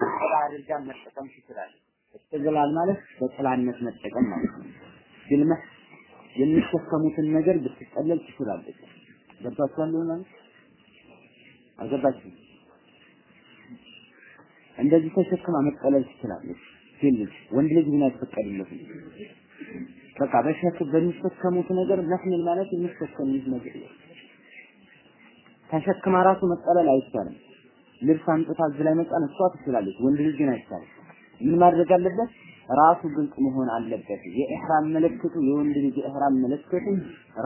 ጥላ አድርጋ መጠቀም ትችላለች። እስትግላል ማለት በጥላነት መጠቀም ማለት ነው። ቢልመህ የሚሸከሙትን ነገር ብትጠለል ትችላለች። ገብቷችኋል ይሆናል? አልገባችሁም? እንደዚህ ተሸክማ መጠለል ትችላለች። ሴት ልጅ ወንድ ልጅ ግን አይፈቀድለትም። በቃ በሸክም በሚሸከሙት ነገር መህሚል ማለት የሚሸከሙት ነገር ተሸክማ ራሱ መጠለል አይቻልም። ልብስ አምጥታ እዚህ ላይ መጫን እሷ ትችላለች። ወንድ ልጅ ግን አይቻልም። ምን ማድረግ አለበት? ራሱ ግልጽ መሆን አለበት። የኢህራም ምልክቱ የወንድ ልጅ የኢህራም ምልክቱ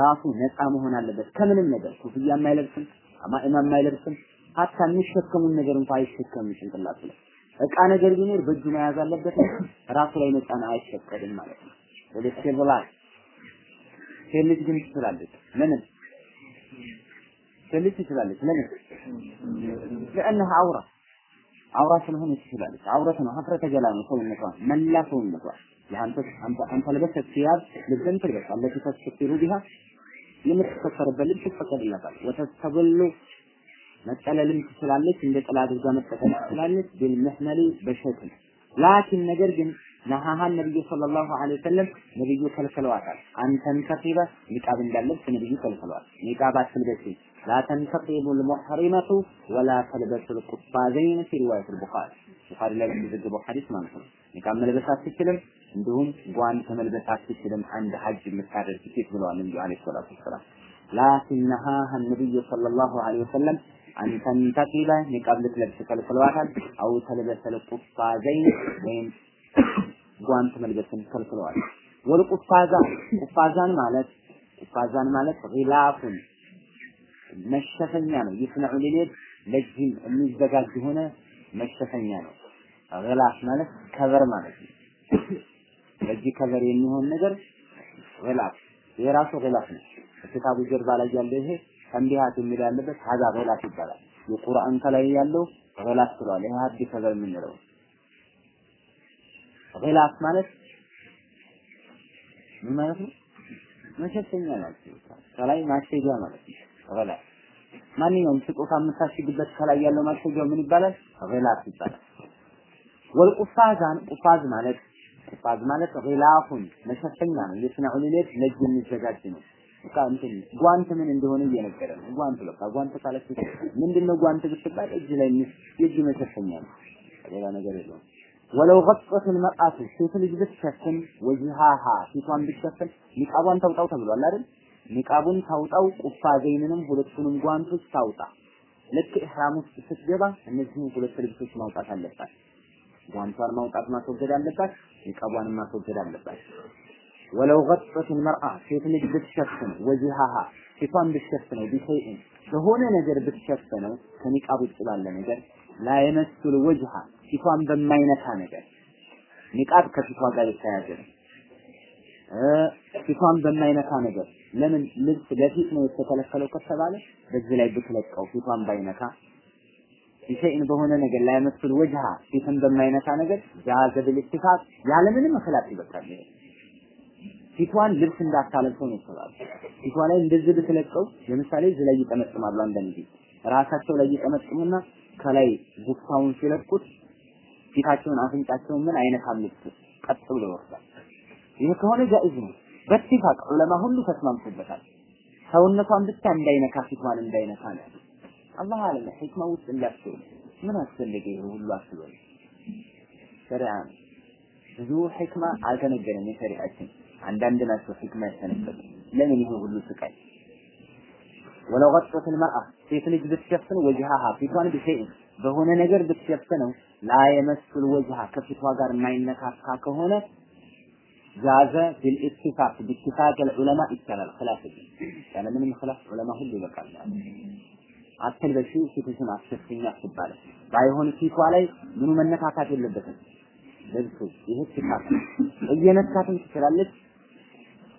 ራሱ ነፃ መሆን አለበት ከምንም ነገር። ኩፍያ የማይለብስም አማኢማ የማይለብስም ሀታ የሚሸከሙን ነገር እንኳን አይሸከምም ጭንቅላቱ ላይ እቃ ነገር ቢኖር በእጁ መያዝ አለበት። ራሱ ላይ መጫን አይፈቀድም ማለት ነው። ወደ ሴብላል ሴት ልጅ ግን ትችላለች። ለምን ሴት ልጅ ትችላለች? ለምን لأنها عورة. عورة ስለሆነ ይችላል عورة ነው ሀፍረተ ገላ ነው ሰውነቷ መላ ሰውነቷ የአንተ አንተ አንተ ለበሰት ሲያብ ልብን ትልበስ አለች ተስተሩ ቢሃ የምትከፈርበት ልብስ ይፈቀድላታል ወተስተበሉ መጠለልም ትችላለች እንደ ጥላ አድርጋ መጠቀም ትችላለች ቢልመህመሊ በሸጥን ላኪን ነገር ግን ነሃሃ ነብዩ ሰለላሁ ዐለይሂ ወሰለም ነብዩ ከልክለዋታል አንተን ከፊበ ኒቃብ እንዳለብስ ነብዩ ከልክለዋል ኒቃብ አትልበሲ ላ ተንተቂቡ ልሙሕሪመቱ ወላ ተልበሱ ልቁፋዘይን ፊ ሪዋየት ልቡኻሪ ቡኻሪ ላይ የተዘገበው ሐዲስ ማለት ነው። ኒቃብ መልበስ አትችልም፣ እንዲሁም ጓንት መልበስ አትችልም አንድ ሐጅ የምታደርግ ሴት ብለዋል ነብዩ عليه الصلاة والسلام። لكن نهاها النبي صلى الله عليه وسلم أن تنتقب ኒቃብ ልትለብስ ከልክለዋታል። አው ተልበሰ ልቁፋዘይን ወይም ጓንት መልበስን ከልክለዋል። ወልቁፋዛ ቁፋዛን ማለት ቁፋዛን ማለት ጊላፉን መሸፈኛ ነው። ይስነዑ ሊሌድ ለጅም የሚዘጋጅ የሆነ መሸፈኛ ነው። ጊላፍ ማለት ከቨር ማለት ነው። ለዚህ ከቨር የሚሆን ነገር ጊላፍ የራሱ ጊላፍ ነው። ከኪታቡ ጀርባ ላይ ያለ ይሄ ተንቢሃት የሚል ያለበት ሀዛ ጊላፍ ይባላል። የቁርአን ከላይ ያለው ጊላፍ ብሏል። ይሄ አዲስ ከቨር የምንለው ጊላፍ ማለት ምን ማለት ነው? መሸፈኛ ማለት ነው። ከላይ ማሸጊያ ማለት ነው። ጊላፍ ማንኛውም ስጦታ የምታሽግበት ከላይ ያለው ማሸጊያው ምን ይባላል? ገላፍ ይባላል። ወልቁፋዛን ቁፋዝ ማለት ቁፋዝ ማለት ገላፉን መሸፈኛ ነው። የስናዑ ሌት ለእጅ የሚዘጋጅ ነው። በቃ እንትን ጓንት ምን እንደሆነ እየነገረ ነው። ጓንት በቃ ጓንት ካለች ምንድነው ጓንት ብትባል እጅ ላይ የእጅ መሸፈኛ ነው። ሌላ ነገር የለውም። ወለው ገጠት መቃቱ ሴት ልጅ ብትሸፍን ወጅሃሃ ፊቷን ብትሸፍን ኒቃቧን ተውጣው ተብሏል አይደል? ኒቃቡን ታውጣው፣ ቁፋዜይንንም ሁለቱንም ጓንቶች ታውጣ። ልክ ኢህራም ውስጥ ስትገባ እነዚህን ሁለት ልብሶች ማውጣት አለባት። ጓንቷን ማውጣት ማስወገድ አለባት፣ ኒቃቧን ማስወገድ አለባት። ወለው ገጠትን መርአ ሴት ልጅ ብትሸፍን ወጂሃሃ ፊቷን ብትሸፍነው ቢሸይእን በሆነ ነገር ብትሸፍነው ከኒቃብ ውጭ ባለ ነገር ላየመስሉ ወጅሃ ፊቷን በማይነካ ነገር ኒቃብ ከፊቷ ጋር የተያያዘ ነው። ፊቷን በማይነካ ነገር ለምን ልብስ ለፊት ነው የተከለከለው ከተባለ በዚህ ላይ ብትለቀው ፊቷን ባይነካ ቢሸይን በሆነ ነገር ላይ መስል ወጅሃ ፊትን በማይነካ ነገር ጃዘ ብልትፋት ያለምንም እክላት ይበቃል። ፊቷን ልብስ እንዳታለብሰው ነው ይባላል። ፊቷ ላይ እንደዚህ ብትለቀው ለምሳሌ እዚህ ላይ ይጠመጥማሉ አንዳንድ ራሳቸው ላይ ይጠመጥሙና ከላይ ጉፋውን ሲለቁት ፊታቸውን አፍንጫቸውን ምን አይነካም ልብሱ ቀጥ ብሎ ይወርዳል። ይህ ከሆነ ጃኢዝ ነው። በትፋቅ ዑለማ ሁሉ ተስማምቶበታል። ሰውነቷን ብቻ እንዳይነካ ፊቷን እንዳይነካ ነው። አላህ አለም ሂክማ ውስጥ እንዳትሆን ምን አስፈልገ ይሄ ሁሉ አስበ ሸሪዓ ብዙ ሂክማ አልተነገረም። የሸሪዓችን አንዳንድ ናቸው ሂክማ ያስተነገሩ። ለምን ይሄ ሁሉ ስቃይ? ወለው ገጠት ልመርአ ሴት ልጅ ብትሸፍን ወጅሃሃ ፊቷን ብሸይን በሆነ ነገር ብትሸፍነው ላ የመስል ወጅሃ ከፊቷ ጋር የማይነካካ ከሆነ ጃዘ ቢልኢትፋቅ ቢትፋቅ ዑለማ ይቻላል። ኺላፍ ያለ ምንም ኺላፍ ዑለማ ሁሉ ይበቃል። አትልበሺ ሴቶችን አስፈኛ ትባላል። ባይሆን ፊቷ ላይ ምኑ መነካካት የለበትም ልብሱ። ይህ ትካት እየነካትም ትችላለች።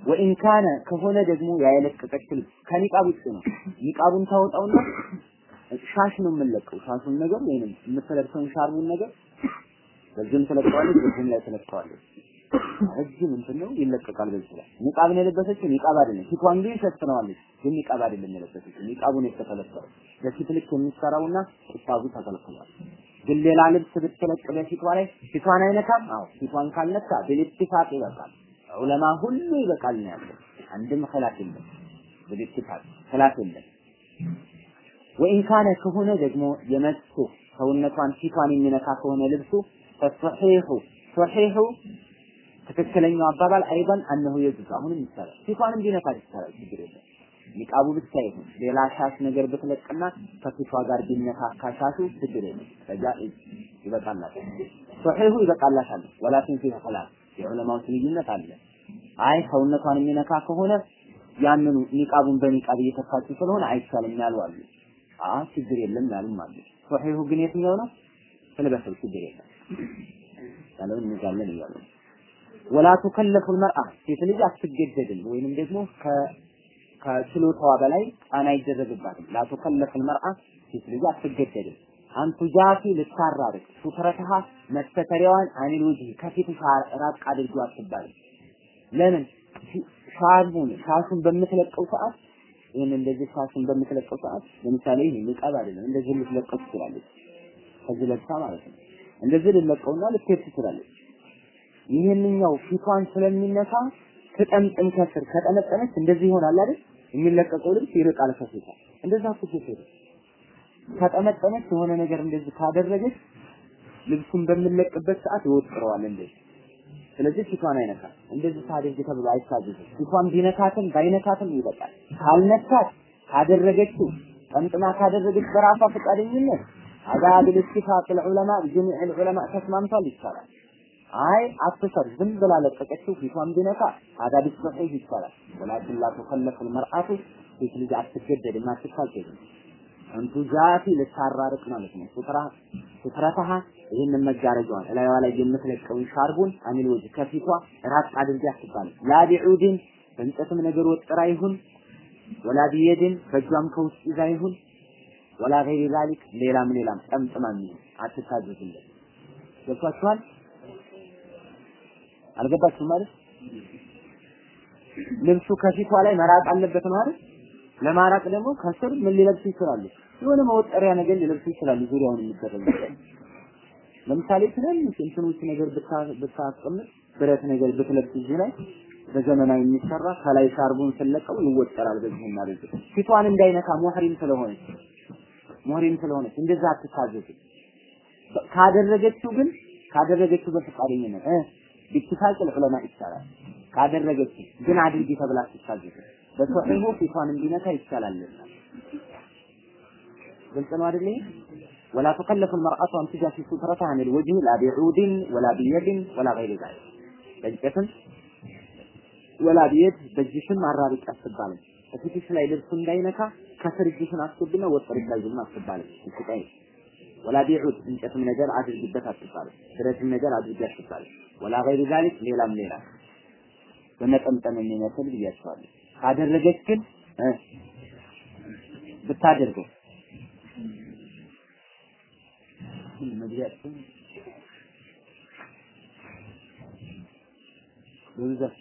ወኢን ካነ ከሆነ ደግሞ ያየለቀቀች ልብስ ከኒቃብ ውጭ ነው። ኒቃቡን ታወጣውና ሻሽ ነው የምንለቀው። ሻሹን ነገር ወይንም የምትለብሰውን ሻርቡን ነገር በዚህም ትለቀዋለች፣ በዚህም ላይ ትለቀዋለች። ረጅም እንትን ነው ይለቀቃል በዚህ ላይ ኒቃብን የለበሰችው ኒቃብ አይደለም ፊቷን ግን ሸፍነዋለች ግን ኒቃብ አይደለም የለበሰችው ኒቃቡን የተከለከለው በፊት ልክ የሚሰራውና ቁጣቡ ተከልክሏል ግን ሌላ ልብስ ብትለቅ በፊቷ ላይ ፊቷን አይነካም? አዎ ፊቷን ካልነካ ብልትፋቅ ይበቃል። ዑለማ ሁሉ ይበቃል ነው ያለው። አንድም ኺላፍ የለም። ብልትፋቅ ኺላፍ የለም። ወኢን ካነ ከሆነ ደግሞ يمس ሰውነቷን ፊቷን የሚነካ ከሆነ ልብሱ فالصحيح الصحيح ትክክለኛው አባባል أيضا أنه يجوز አሁንም ይቻላል። ፊቷንም ቢነካ ይቻላል፣ ችግር የለም። ኒቃቡ ብቻ ይሁን ሌላ ሻሽ ነገር ብትለቅና ከፊቷ ጋር ቢነካካ ሻሹ ችግር የለም። ከዛ ይበቃላታል። الصحيح ይበቃላታል። ولكن في خلاف የዑለማዎች ልዩነት አለ። አይ ሰውነቷን የሚነካ ከሆነ ያንኑ ኒቃቡን በኒቃብ እየተካችሁ ስለሆነ አይቻልም ያሉ አሉ። አ ችግር የለም ያሉም አሉ። ሶሒሑ ግን የትኛው ነው? ስለበሰው ችግር የለም ያለው እንዛለን እያሉ ነው። ወላ ቱከለፉ ልመርአ ሴት ልጅ አትገደድም ወይንም ደግሞ ከችሎታዋ በላይ ጫና አይደረግባትም። ላ ቱከለፉ ልመርአ ሴት ልጅ አትገደድም። አንቱ ጃፊ ልታራርቅ ሱትረትሃ መስተተሪያዋን አኒል ወጅህ ከፊት ራቅ አድርጎ አትባልም። ለምን ሻርቡን ሻሹን በምትለቀው ሰዓት ይህን እንደዚህ ሻሹን በምትለቀው ሰዓት ለምሳሌ ይህ ንቃብ አይደለም እንደዚህ ልትለቀው ትችላለች። ከዚህ ለብሳ ማለት ነው። እንደዚህ ልለቀውና ልትሄድ ትችላለች። ይህንኛው ፊቷን ስለሚነካ ትጠምጥም ከስር ከጠመጠመች እንደዚህ ይሆናል አይደል? የሚለቀቀው ልብስ ይርቃል ከፊቷ። እንደዛ እኮ ሴት ከጠመጠመች የሆነ ነገር እንደዚህ ካደረገች ልብሱን በምንለቅበት ሰዓት ይወጥረዋል እንደዚህ። ስለዚህ ፊቷን አይነካም። እንደዚህ ታደርግ ተብሎ አይታዘዝም። ፊቷን ቢነካትም ባይነካትም ይበቃል። ካልነካት ካደረገችው ጠምጥማ ካደረገች በራሷ ፈቃደኝነት አዛብ ልስቲፋቅ ልዑለማ ጀሚዕ ልዑለማ ተስማምቷል ይቻላል። አይ አትሰር ዝም ብላ ለቀቀችው ፊቷን ቢነካ አዳብ ሶሒህ ይቻላል። ወላኪን ላ ቱከለፍ ልመርአቱ ሴት ልጅ አትገደድም አትታገድም። እንቱ ዛቲ ልታራርቅ ማለት ነው። ሱትራ ሱትረታሃ ይህንን መጋረጃዋን እላይዋ ላይ የምትለቀውን ሻርቡን አሚል ወጅ ከፊቷ ራቅ አድርጋ አትባል ላ ቢዑድን በእንጨትም ነገር ወጥራ ይሁን ወላ ቢየድን በእጇም ከውስጥ ይዛ ይሁን ወላ ገይሪ ዛሊክ ሌላም ሌላም ጠምጥማም ይሁን አትታዘዝለት። ገብቷችኋል? አልገባችሁም ማለት ልብሱ ከፊቷ ላይ መራቅ አለበት ነው አይደል? ለማራቅ ደግሞ ከስር ምን ሊለብሱ ይችላሉ? የሆነ መወጠሪያ ነገር ሊለብሱ ይችላሉ። ዙሪያውን የሚደረግ ለምሳሌ ትናንሽ እንትኖች ነገር ብታስቀምጥ ብረት ነገር ብትለብስ እዚህ ላይ በዘመናዊ የሚሰራ ከላይ ሻርቡን ስለቀው ይወጠራል። በዚህ ፊቷን እንዳይነካ ሙህሪም ስለሆነች ሙህሪም ስለሆነች እንደዛ አትታዘዝ። ካደረገችው ግን ካደረገችው በፈቃደኝነት እ ቢትፋቅ ዑለማ ይቻላል። ካደረገችው ግን አድርጊ ተብላ አትታዘዝ። በሶሒሁ ፊቷን እንዲነካ ይቻላል። ግልጽ ነው አይደል? ولا تكلف المرأة أن تجافي سترتها عن الوجه لا بعود ولا بيد ولا غير ذلك በእንጨትም ወላ ቢየድ በእጅሽም አራሪቅ አትባልም። በፊትሽ ላይ ልብሱ እንዳይነካ ከስር እጅሽን አስገብና ወጥር ይላዝም አትባልም። እጥቃይ ወላ ቢዑድ እንጨትም ነገር አድርግበት አትባልም። ብረትም ነገር አድርጊ አትባልም። ወላ ገይር ዛሊክ ሌላም ሌላ በመጠምጠም የሚመስል ብያቸዋለሁ። ካደረገች ግን ብታደርገው መግቢያችን በብዛት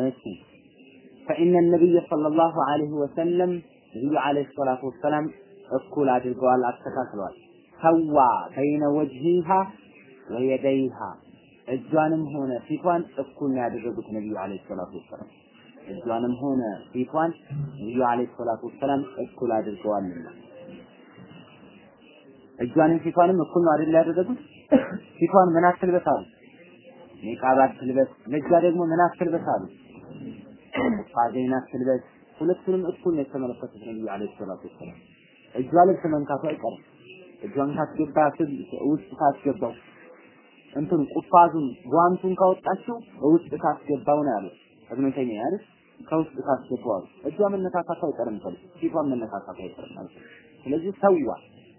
እሺ فإن النبي صلى الله عليه وسلم ነብዩ አለይሂ ሰላቱ ወሰላም እኩል አድርገዋል፣ አስተካክለዋል። ሰዋ بين وجهها ويديها እጇንም ሆነ ፊቷን እኩል ነው ያደረጉት ነብዩ عليه الصلاة والسلام። እጇንም ሆነ ፊቷን ነብዩ عليه الصلاة والسلام እኩል አድርገዋልና እጇንም ፊቷንም እኩል ነው አይደል ያደረጉት? ፊቷን ምን አትልበስ አሉ፣ ኒቃብ አትልበስ። ለእጇ ደግሞ ምን አትልበስ አሉ፣ قفازين አትልበስ ሁለቱንም እኩል ነው የተመለከቱት ነብዩ عليه الصلاة والسلام። እጇ ልብስ አይቀርም። እጇን ካስገባ ውስጥ ካስገባው እንትን ቁፋዙን ጓንቱን ካወጣችው ውስጥ ካስገባው ነው ያሉት እብኑ ተይሚያ ከውስጥ ካስገባው አሉ። እጇ መነካካቱ አይቀርም ተብሎ ፊቷን መነካካቱ አይቀርም ማለት ስለዚህ ሰዋ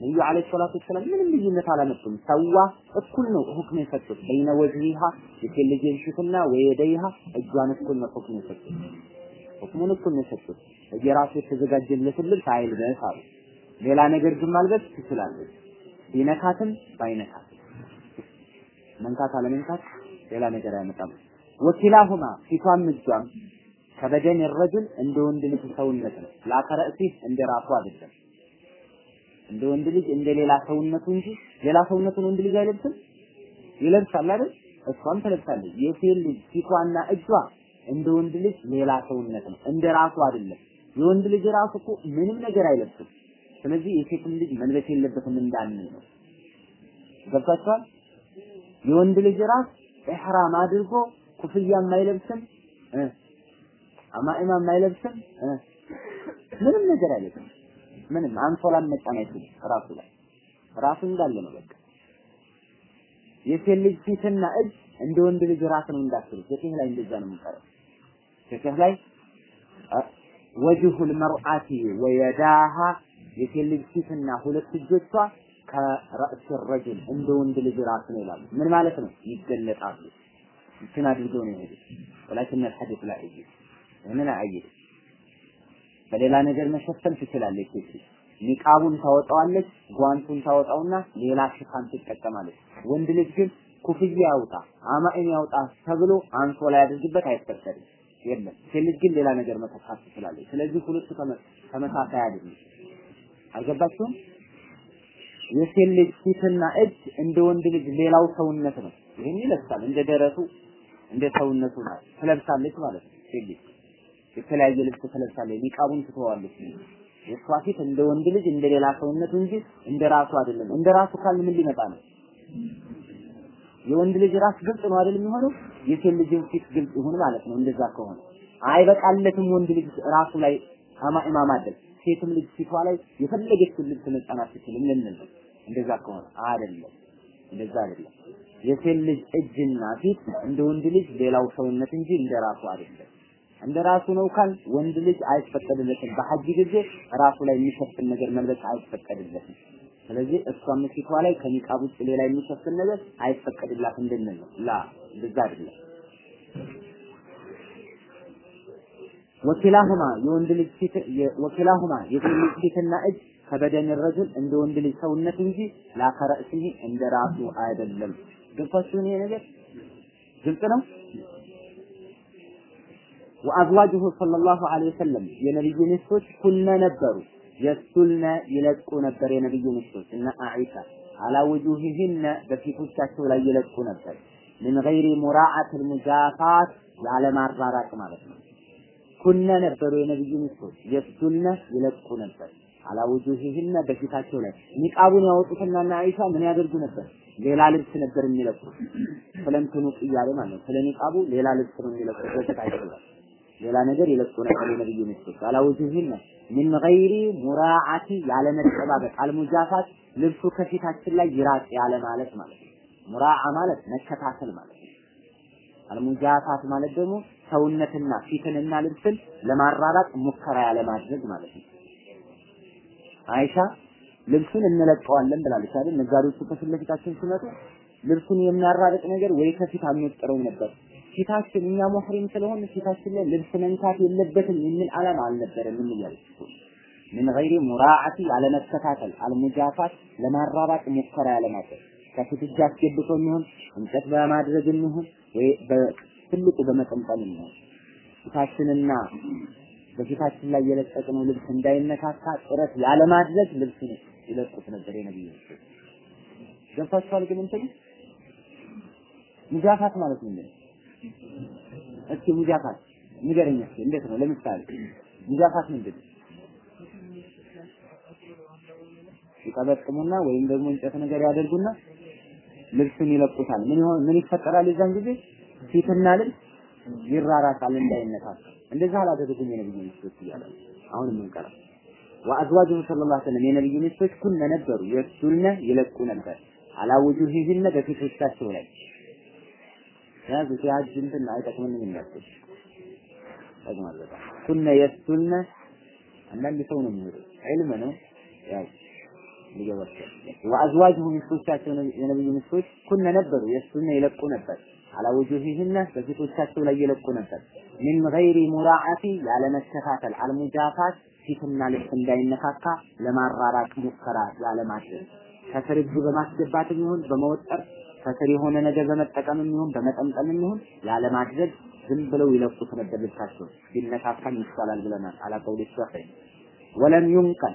ነብዩ አለይሂ ሰላቱ ወሰላም ምንም ልዩነት አላመጡም። ሰዋ እኩል ነው ሁክም የሰጡት። በይነ ወጅሂሃ ልጅን ፊትና ወየደይሃ እጇን እኩል ነው ሁክም የሰጡት ሁክሙን እኩል ነው የሰጡት የራሱ የተዘጋጀለትን ልብስ አይልበስ አሉ። ሌላ ነገር ግን ማልበስ ትችላለች ቢነካትም ባይነካትም መንካት አለመንካት ሌላ ነገር አያመጣም። ወኪላሁማ ፊቷም እጇም ከበደን ረጅል እንደ ወንድ ልጅ ሰውነት ነው። ላከረእሲ እንደ ራሱ አይደለም። እንደ ወንድ ልጅ እንደ ሌላ ሰውነቱ እንጂ ሌላ ሰውነቱን ወንድ ልጅ አይለብስም። ይለብሳል አይደል? እሷም ትለብሳለች። የሴት ልጅ ፊቷና እጇ እንደ ወንድ ልጅ ሌላ ሰውነት ነው፣ እንደ ራሱ አይደለም። የወንድ ልጅ ራሱ እኮ ምንም ነገር አይለብስም። ስለዚህ የሴትም ልጅ መልበስ የለበትም እንዳንል ነው። ገብታችኋል? የወንድ ልጅ ራስ ኢህራም አድርጎ ኩፍያም አይለብስም አማኢማም አይለብስም ምንም ነገር አይለብስም። ምንም አንሶላም መጫን አይችልም ራሱ ላይ ራሱ እንዳለ ነው በቃ የሴት ልጅ ፊትና እጅ እንደ ወንድ ልጅ ራስ ነው እንዳትሉ ፍትህ ላይ እንደዛ ነው የሚቀረው ፍትህ ላይ ወጅሁል መርአቲ ወየዳሃ የሴት ልጅ ፊትና ሁለት እጆቿ ከረእስ ረጅል እንደ ወንድ ልጅ ራስ ነው ይላሉ ምን ማለት ነው ይገለጣሉ እንትን አድርገው ነው የሄዱት ወላኪን الحديث لا يجي ምን አይይድ በሌላ ነገር መሸፈን ትችላለች ሴት ኒቃቡን ታወጣዋለች ጓንቱን ታወጣውና ሌላ ሽፋን ትጠቀማለች ወንድ ልጅ ግን ኩፍያ ያውጣ አማኢን ያውጣ ተብሎ አንሶላ ያድርግበት አይፈቀድም የለም። ሴት ልጅ ግን ሌላ ነገር መተካት ትችላለች። ስለዚህ ሁለቱ ተመሳሳይ አይደለም አልገባችሁም? የሴት ልጅ ፊትና እጅ እንደ ወንድ ልጅ ሌላው ሰውነት ነው። ይህን ይለብሳል። እንደ ደረቱ እንደ ሰውነቱ ናት ትለብሳለች ማለት ነው ሴት ልጅ። የተለያየ ልብስ ትለብሳለች። ኒቃቡን ትተዋለች። የእሷ ፊት እንደ ወንድ ልጅ እንደ ሌላ ሰውነቱ እንጂ እንደ ራሱ አይደለም። እንደ ራሱ ካልን ምን ሊመጣ ነው? የወንድ ልጅ ራስ ግልጽ ነው አይደል የሚሆነው የሴት ልጅን ፊት ግልጽ ይሁን ማለት ነው። እንደዛ ከሆነ አይበቃለትም ወንድ ልጅ ራሱ ላይ አማኢማ ማድረግ ሴትም ልጅ ፊቷ ላይ የፈለገችውን ልብስ መጫን አትችልም ልንል ነው። እንደዛ ከሆነ አይደለም። እንደዛ አይደለም። የሴት ልጅ እጅና ፊት እንደ ወንድ ልጅ ሌላው ሰውነት እንጂ እንደ ራሱ አይደለም። እንደ ራሱ ነው ካል ወንድ ልጅ አይፈቀድለትም። በሐጅ ጊዜ ራሱ ላይ የሚሸፍን ነገር መልበስ አይፈቀድለትም ስለዚህ እሷም ፊቷ ላይ ከኒቃብ ውጭ ሌላ የሚሸፍን ነገር አይፈቀድላት እንድንል ነው። ላ እንደዛ አይደለም። ወኪላሁማ የወንድ ልጅ ፊት ወኪላሁማ የሴት ልጅ ፊትና እጅ ከበደን ረጅል እንደ ወንድ ልጅ ሰውነት እንጂ ላከረእሲህ እንደ ራሱ አይደለም። ገብታችሁን ይሄ ነገር? ግልጽ ነው? ወአዝዋጅሁ ሰለላሁ ዐለይሂ ወሰለም የነብዩ ሚስቶች ኩነ ነበሩ የሱልነ ይለቁ ነበር የነብዩ ሚስቶች እና አኢሻ አላ ውጁሂሂነ በፊቶቻቸው ላይ ይለቁ ነበር። ምን ገይሪ ሙራዓት ልሙጃፋት ያለማራራቅ ማለት ነው። ኩነ ነበሩ የነብዩ ሚስቶች የሱልነ ይለቁ ነበር። አላ ውጁሂሂነ በፊታቸው ላይ ኒቃቡን ያወጡትና እና አይሻ ምን ያደርጉ ነበር? ሌላ ልብስ ነበር የሚለቁት። ስለምትኑ እያለ ማለት ነው። ስለ ሌላ ልብስ ነው ላይ ሌላ ነገር ይለቁ ነበር የነብዩ ሚስቶች አላ ውጁሂሂነ ምን ገይሪ ሙራዓቲ ያለ መጠባበቅ አልሙጃፋት ልብሱ ከፊታችን ላይ ይራቅ ያለ ማለት ማለት ነው። ሙራዓ ማለት መከታተል ማለት ነው። አልሙጃፋት ማለት ደግሞ ሰውነትና ፊትንና ልብስን ለማራራቅ ሙከራ ያለ ማድረግ ማለት ነው። አይሻ ልብሱን እንለቀዋለን ብላለች አይደል? ነጋዴዎቹ ከፊት ለፊታችን ሲመጡ ልብሱን የሚያራርቅ ነገር ወይ ከፊት አንወጥረው ነበር ፊታችን እኛ ሙህሪም ስለሆነ ፊታችን ላይ ልብስ መንካት የለበትም የሚል ዓላማ አልነበረም ምን እያለች ምን ገይሪ ሙራዓቲ ያለመከታተል አልሙጃፋት ለማራራቅ ሙከራ ያለማድረግ ከፊት እጅ አስገብቶ የሚሆን እንጨት በማድረግ የሚሆን ወይ በትልቁ በመጠምጠም የሚሆን። ፊታችንና በፊታችን ላይ የለቀቅነው ልብስ እንዳይነካካ ጥረት ያለማድረግ ልብስ ይለቁት ነበር የነብዩ ገብታችኋል ግን እንትን? ሙጃፋት ማለት ምንድን እስኪ ሙጃፋት ንገረኝ እስኪ። እንዴት ነው? ለምሳሌ ሙጃፋት ምንድን ነው? ይቀበጥሙና ወይም ደግሞ እንጨት ነገር ያደርጉና ልብስን ይለቁታል። ምን ይሆን ምን ይፈጠራል? የዛን ጊዜ ፊትና ልብስ ይራራቃል እንዳይነካካ። እንደዛ አላደረጉም የነብዩ ሚስቶች እያለ አሁን የምንቀራ ወአዝዋጁ ሰለላሁ ዐለይሂ ወሰለም የነብዩ ሚስቶች ኩነ ነበሩ። የሱልነ ይለቁ ነበር። አላ ውጁሂሂነ በፊቶቻቸው ላይ ያዝ ሲያጅ እንትን አይጠቅምንም እንዳትል ጠቅማል በጣም ኩነ የሱልነ አንዳንድ ሰው ነው የሚሄደው ዒልም ነው። ያው ሊገባቸው ወአዝዋጅሁ ሚስቶቻቸው የነብዩ ሚስቶች ኩነ ነበሩ። የሱልነ ይለቁ ነበር። አላ ውጁሂሂነ በፊቶቻቸው ላይ ይለቁ ነበር። ሚን ገይሪ ሙራዓቲ ያለመከታተል አልሙጃፋት ፊትና ልብስ እንዳይነካካ ለማራራቅ ሙከራ ያለማድረግ። ከስር እጅ በማስገባት ይሁን በመወጠር ከስር የሆነ ነገር በመጠቀም ይሁን በመጠምጠም ይሁን ያለማድረግ ዝም ብለው ይለቁት ነበር ልብሳቸው። ቢነካካም ይሻላል ብለናል። አላ ቀውሊ ሸኺ ወለም ዩንቀል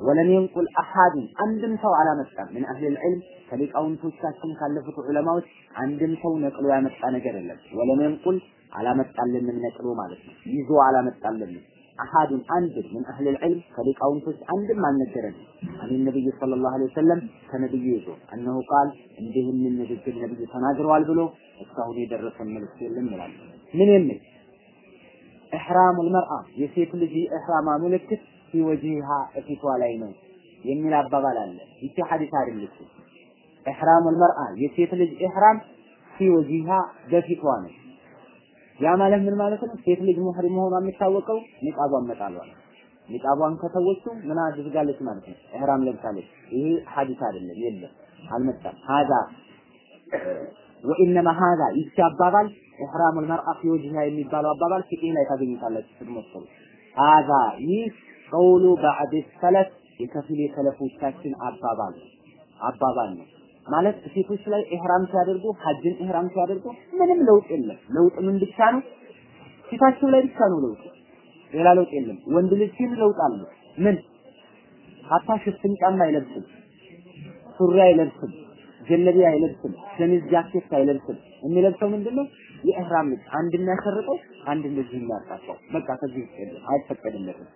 ወለም የንቁል አሐድን አንድም ሰው አላመጣም። ምን አህል ዕልም ከሊቃውንቶቻችን ካለፉት ዑለማዎች አንድም ሰው ነቅሎ ያመጣ ነገር የለም። ወለም የንቁል አላመጣልንም ነቅሎ ማለት ነው። ይዞ አላመጣልንም አሐዱን አንድ ምን አህል ዕልም ከሊቃውንቶች አንድም አልነገረንም። አን ነብይ ሰለላሁ ዐለይሂ ወሰለም ከነብዩ ይዞ እነሆ ቃል እንዲህ የሚል ንግግር ነብዩ ተናግረዋል ብሎ እስካሁን የደረሰን መልስ የለም ይላል። ምን የሚል إحرام المرأة የሴት ልጅ ኢሕራማ ምልክት في وجهها እፊቷ ላይ ነው የሚል አባባል አለ። ይቺ ሐዲስ አይደለችም። إحرام المرأة የሴት ልጅ ኢሕራም في وجهها በፊቷ ነው። ያ ማለት ምን ማለት ነው? ሴት ልጅ محرم መሆኗ የሚታወቀው ኒቃቧን መጣሏ ነው። ኒቃቧን ከተወችው ምን አድርጋለች ማለት ነው? ኢሕራም ለብሳለች። ይሄ ሐዲስ አይደለም፣ የለም፣ አልመጣም። ሀዛ ወኢነማ ሀዛ ይቺ አባባል ኢሕራሙል መርአ ፊ ወጅሃ የሚባለው አባባል ፊቅህ ላይ ታገኙታላችሁ ስትሞክሩ። ሀዛ ይህ ቀውሉ ባዕድ ሰለፍ የከፊል የሰለፎቻችን አባባል አባባል ነው። ማለት ሴቶች ላይ ኢህራም ሲያደርጉ ሐጅን ኢህራም ሲያደርጉ ምንም ለውጥ የለም። ለውጥ ምን ብቻ ነው? ፊታቸው ላይ ብቻ ነው ለውጥ፣ ሌላ ለውጥ የለም። ወንድ ልጅ ግን ለውጥ አለው። ምን ሀታ ሽፍን ጫማ አይለብስም፣ ሱሪ አይለብስም፣ ጀለቢያ አይለብስም፣ ሸሚዝ ጃኬት አይለብስም። የሚለብሰው ምንድነው? የኢህራም ልብስ አንድ የሚያሰርቀው አንድ እንደዚህ የሚያጣጣው በቃ ከዚህ የለም፣ አይፈቀድለትም።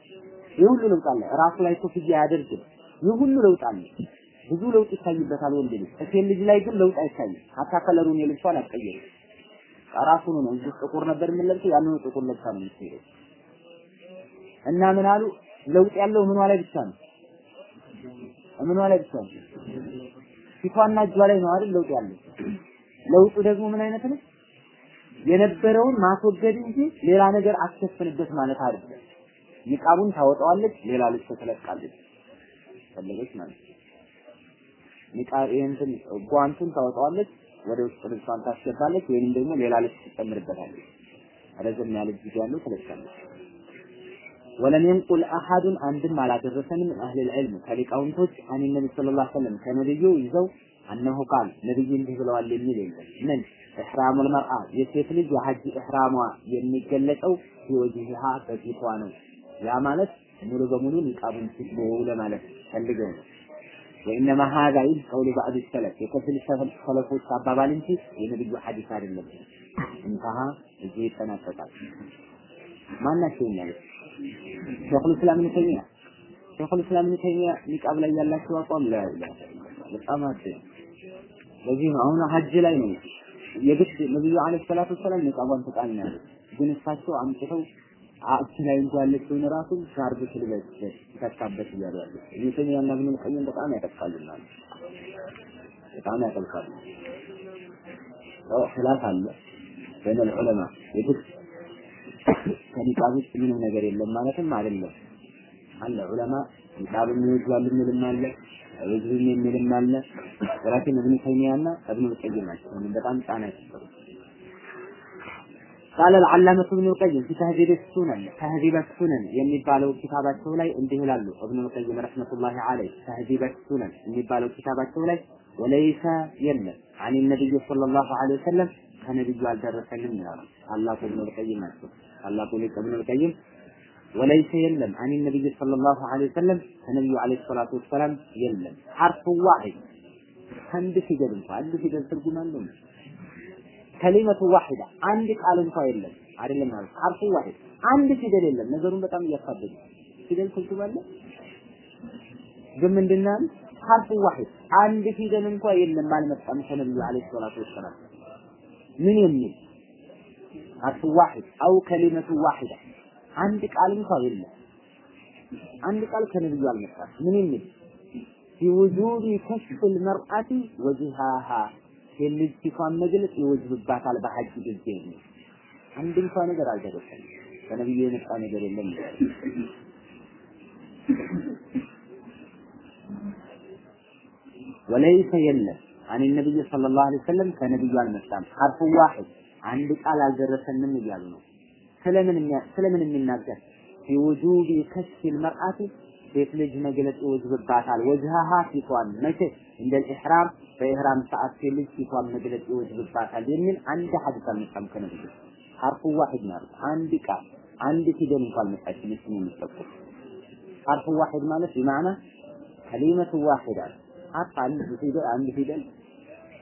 ይህ ሁሉ ለውጥ አለ። ራሱ ላይ ኮፍያ አያደርግም። ይህ ሁሉ ለውጥ አለ። ብዙ ለውጥ ይታይበታል ወንድ ልጅ። ሴት ልጅ ላይ ግን ለውጥ አይታይም። ሀታ ከለሩን የልብሷን አትቀይርም። ራሱን ነው እዚህ ጥቁር ነበር የምንለብሰው ያንኑ ጥቁር ለብሳ ነው የምትሄደው። እና ምን አሉ ለውጥ ያለው ምኗ ላይ ብቻ ነው? ምኗ ላይ ብቻ ነው? ፊቷና እጇ ላይ ነው አይደል ለውጥ ያለው። ለውጡ ደግሞ ምን አይነት ነው? የነበረውን ማስወገድ እንጂ ሌላ ነገር አትሸፍንበት ማለት አይደለም። ኒቃቡን ታወጣዋለች፣ ሌላ ልብስ ትለቃለች። ፈለገች ማለት ነው። ኒቃብ ይሄንትን ጓንቱን ታወጣዋለች፣ ወደ ውስጥ ልብሷን ታስገባለች፣ ወይንም ደግሞ ሌላ ልብስ ትጨምርበታለች። ረዘም ያለ ጊዜ ያለው ትለብሳለች። ወለም የንቁል አሐዱን አንድም አላደረሰንም አህል ዕልም ከሊቃውንቶች አን ነቢ ሰለላሁ ዐለይሂ ወሰለም ከነብዩ ይዘው አነሁ ቃል ነብይ እንዲህ ብለዋል የሚል የለም። ምን ኢሕራሙል መርአ የሴት ልጅ የሐጅ ኢሕራሟ የሚገለጸው የወጅሃ በፊቷ ነው። ያ ማለት ሙሉ በሙሉ ኒቃቡን ነው ለማለት ፈልገው ነው። ወኢነማ ሀዛ ይህ ቀውሉ ባዕድ ሰለፍ የከፊል ሰለፎች አባባል እንጂ የነብዩ ሐዲስ አይደለም። እንተሃ እዚህ ይጠናቀቃል። ማናቸው ማለት ሸኹል እስላም ኢብኑ ተይሚያ ሸኹል እስላም ኢብኑ ተይሚያ ኒቃብ ላይ ያላቸው አቋም ላይ በጣም አደ ለዚህ ነው አሁን ሐጅ ላይ ነው የግድ ነብዩ አለይሂ ሰላቱ ወሰላም ኒቃቧን ነው ያሉት። ግን እሳቸው አምጥተው አቺ ላይ እንኳን ራሱ ሻርብ ትልበስ ተካበት እያሉ ተይሚያ እና ኢብኑ ቀይም በጣም ያጠቃሉና በጣም ያጠቃሉ። ያው ኺላፍ አለ በይነ ዑለማ የግድ ከኒቃብ ውስጥ ምንም ነገር የለም ማለትም አይደለም። አለ ዑለማ ኒቃብን ይወጃሉ የሚልም አለ አይወጅም የሚልም አለ። ወላኪን እብኑ ተይሚያና እብኑ ቀይም ናቸው በጣም ጫና የተሰሩ ቃለ አልዓላመቱ ኢብኑ ልቀይም ፊ ተህዚብ ሱነን ተህዚበ ሱነን የሚባለው ኪታባቸው ላይ እንዲህ ይላሉ። ኢብኑ ልቀይም ረሕመቱላሂ ዐለይህ ተህዚበ ሱነን የሚባለው ኪታባቸው ላይ ወለይሰ የለም አን ነቢዩ ሰለላሁ ዐለይሂ ወሰለም ከነቢዩ አልደረሰንም ይላሉ። አላቁ ኢብኑ ልቀይም ናቸው። አላቁ ሊቅ ኢብኑ ልቀይም ወለይሰ የለም አን ነቢዩ ሰለላሁ ዐለይሂ ወሰለም ከነቢዩ ዐለይሂ ሰላቱ ወሰላም የለም ሐርፉ ዋሂድ ከአንድ ፊደል እንኳ አንድ ፊደል ትርጉም አለው ነው ከሊመቱ ዋሂዳ አንድ ቃል እንኳን የለም አይደለም ማለት ሐርፍ ዋሂድ አንድ ፊደል የለም ነገሩን በጣም እያሳበደ ፊደል ትርጉም አለ ግን ምንድነው ሐርፍ ዋሂድ አንድ ፊደል እንኳን የለም አልመጣም ከነብዩ ዐለይሂ ሰላቱ ወሰላም ምን የሚል ሐርፍ ዋሂድ አው ከሊመቱ ዋሂዳ አንድ ቃል እንኳን የለም። አንድ ቃል ከነብዩ አልመጣም። ምን የሚል ቢውጁቢ ከሽፍ المرأة وجهها የልጅ ፊቷን መግለጽ ይወጅብባታል በሐጅ ጊዜ አንድ እንኳን ነገር አልደረሰም። ከነብዩ የመጣ ነገር የለም። وليس የለም عن النبي صلى الله عليه وسلم ከነብዩ አልመጣም። حرف واحد አንድ ቃል አልደረሰንም እያሉ ነው። ስለምን ስለምን የሚናገር بوجوب كشف المرأة ሴት ልጅ መግለጽ ይወጅብባታል። وجهها ፊቷን መቼ እንደ ኢሕራም በኢሕራም ሰዓት ሴት ልጅ ፊቷን መግለጽ ይወጅብባታል የሚል አንድ ሐዲስ አልመጣም ከነብዩ። حرف واحد ማለት አንድ ቃል አንድ ፊደል እንኳን አልመጣችም። እሱን የሚጠቁም ሐርፍ ዋሂድ ማለት በማዕና ከሊመቱ ዋሂዳ ሐርፍ አንድ ፊደል አንድ ፊደል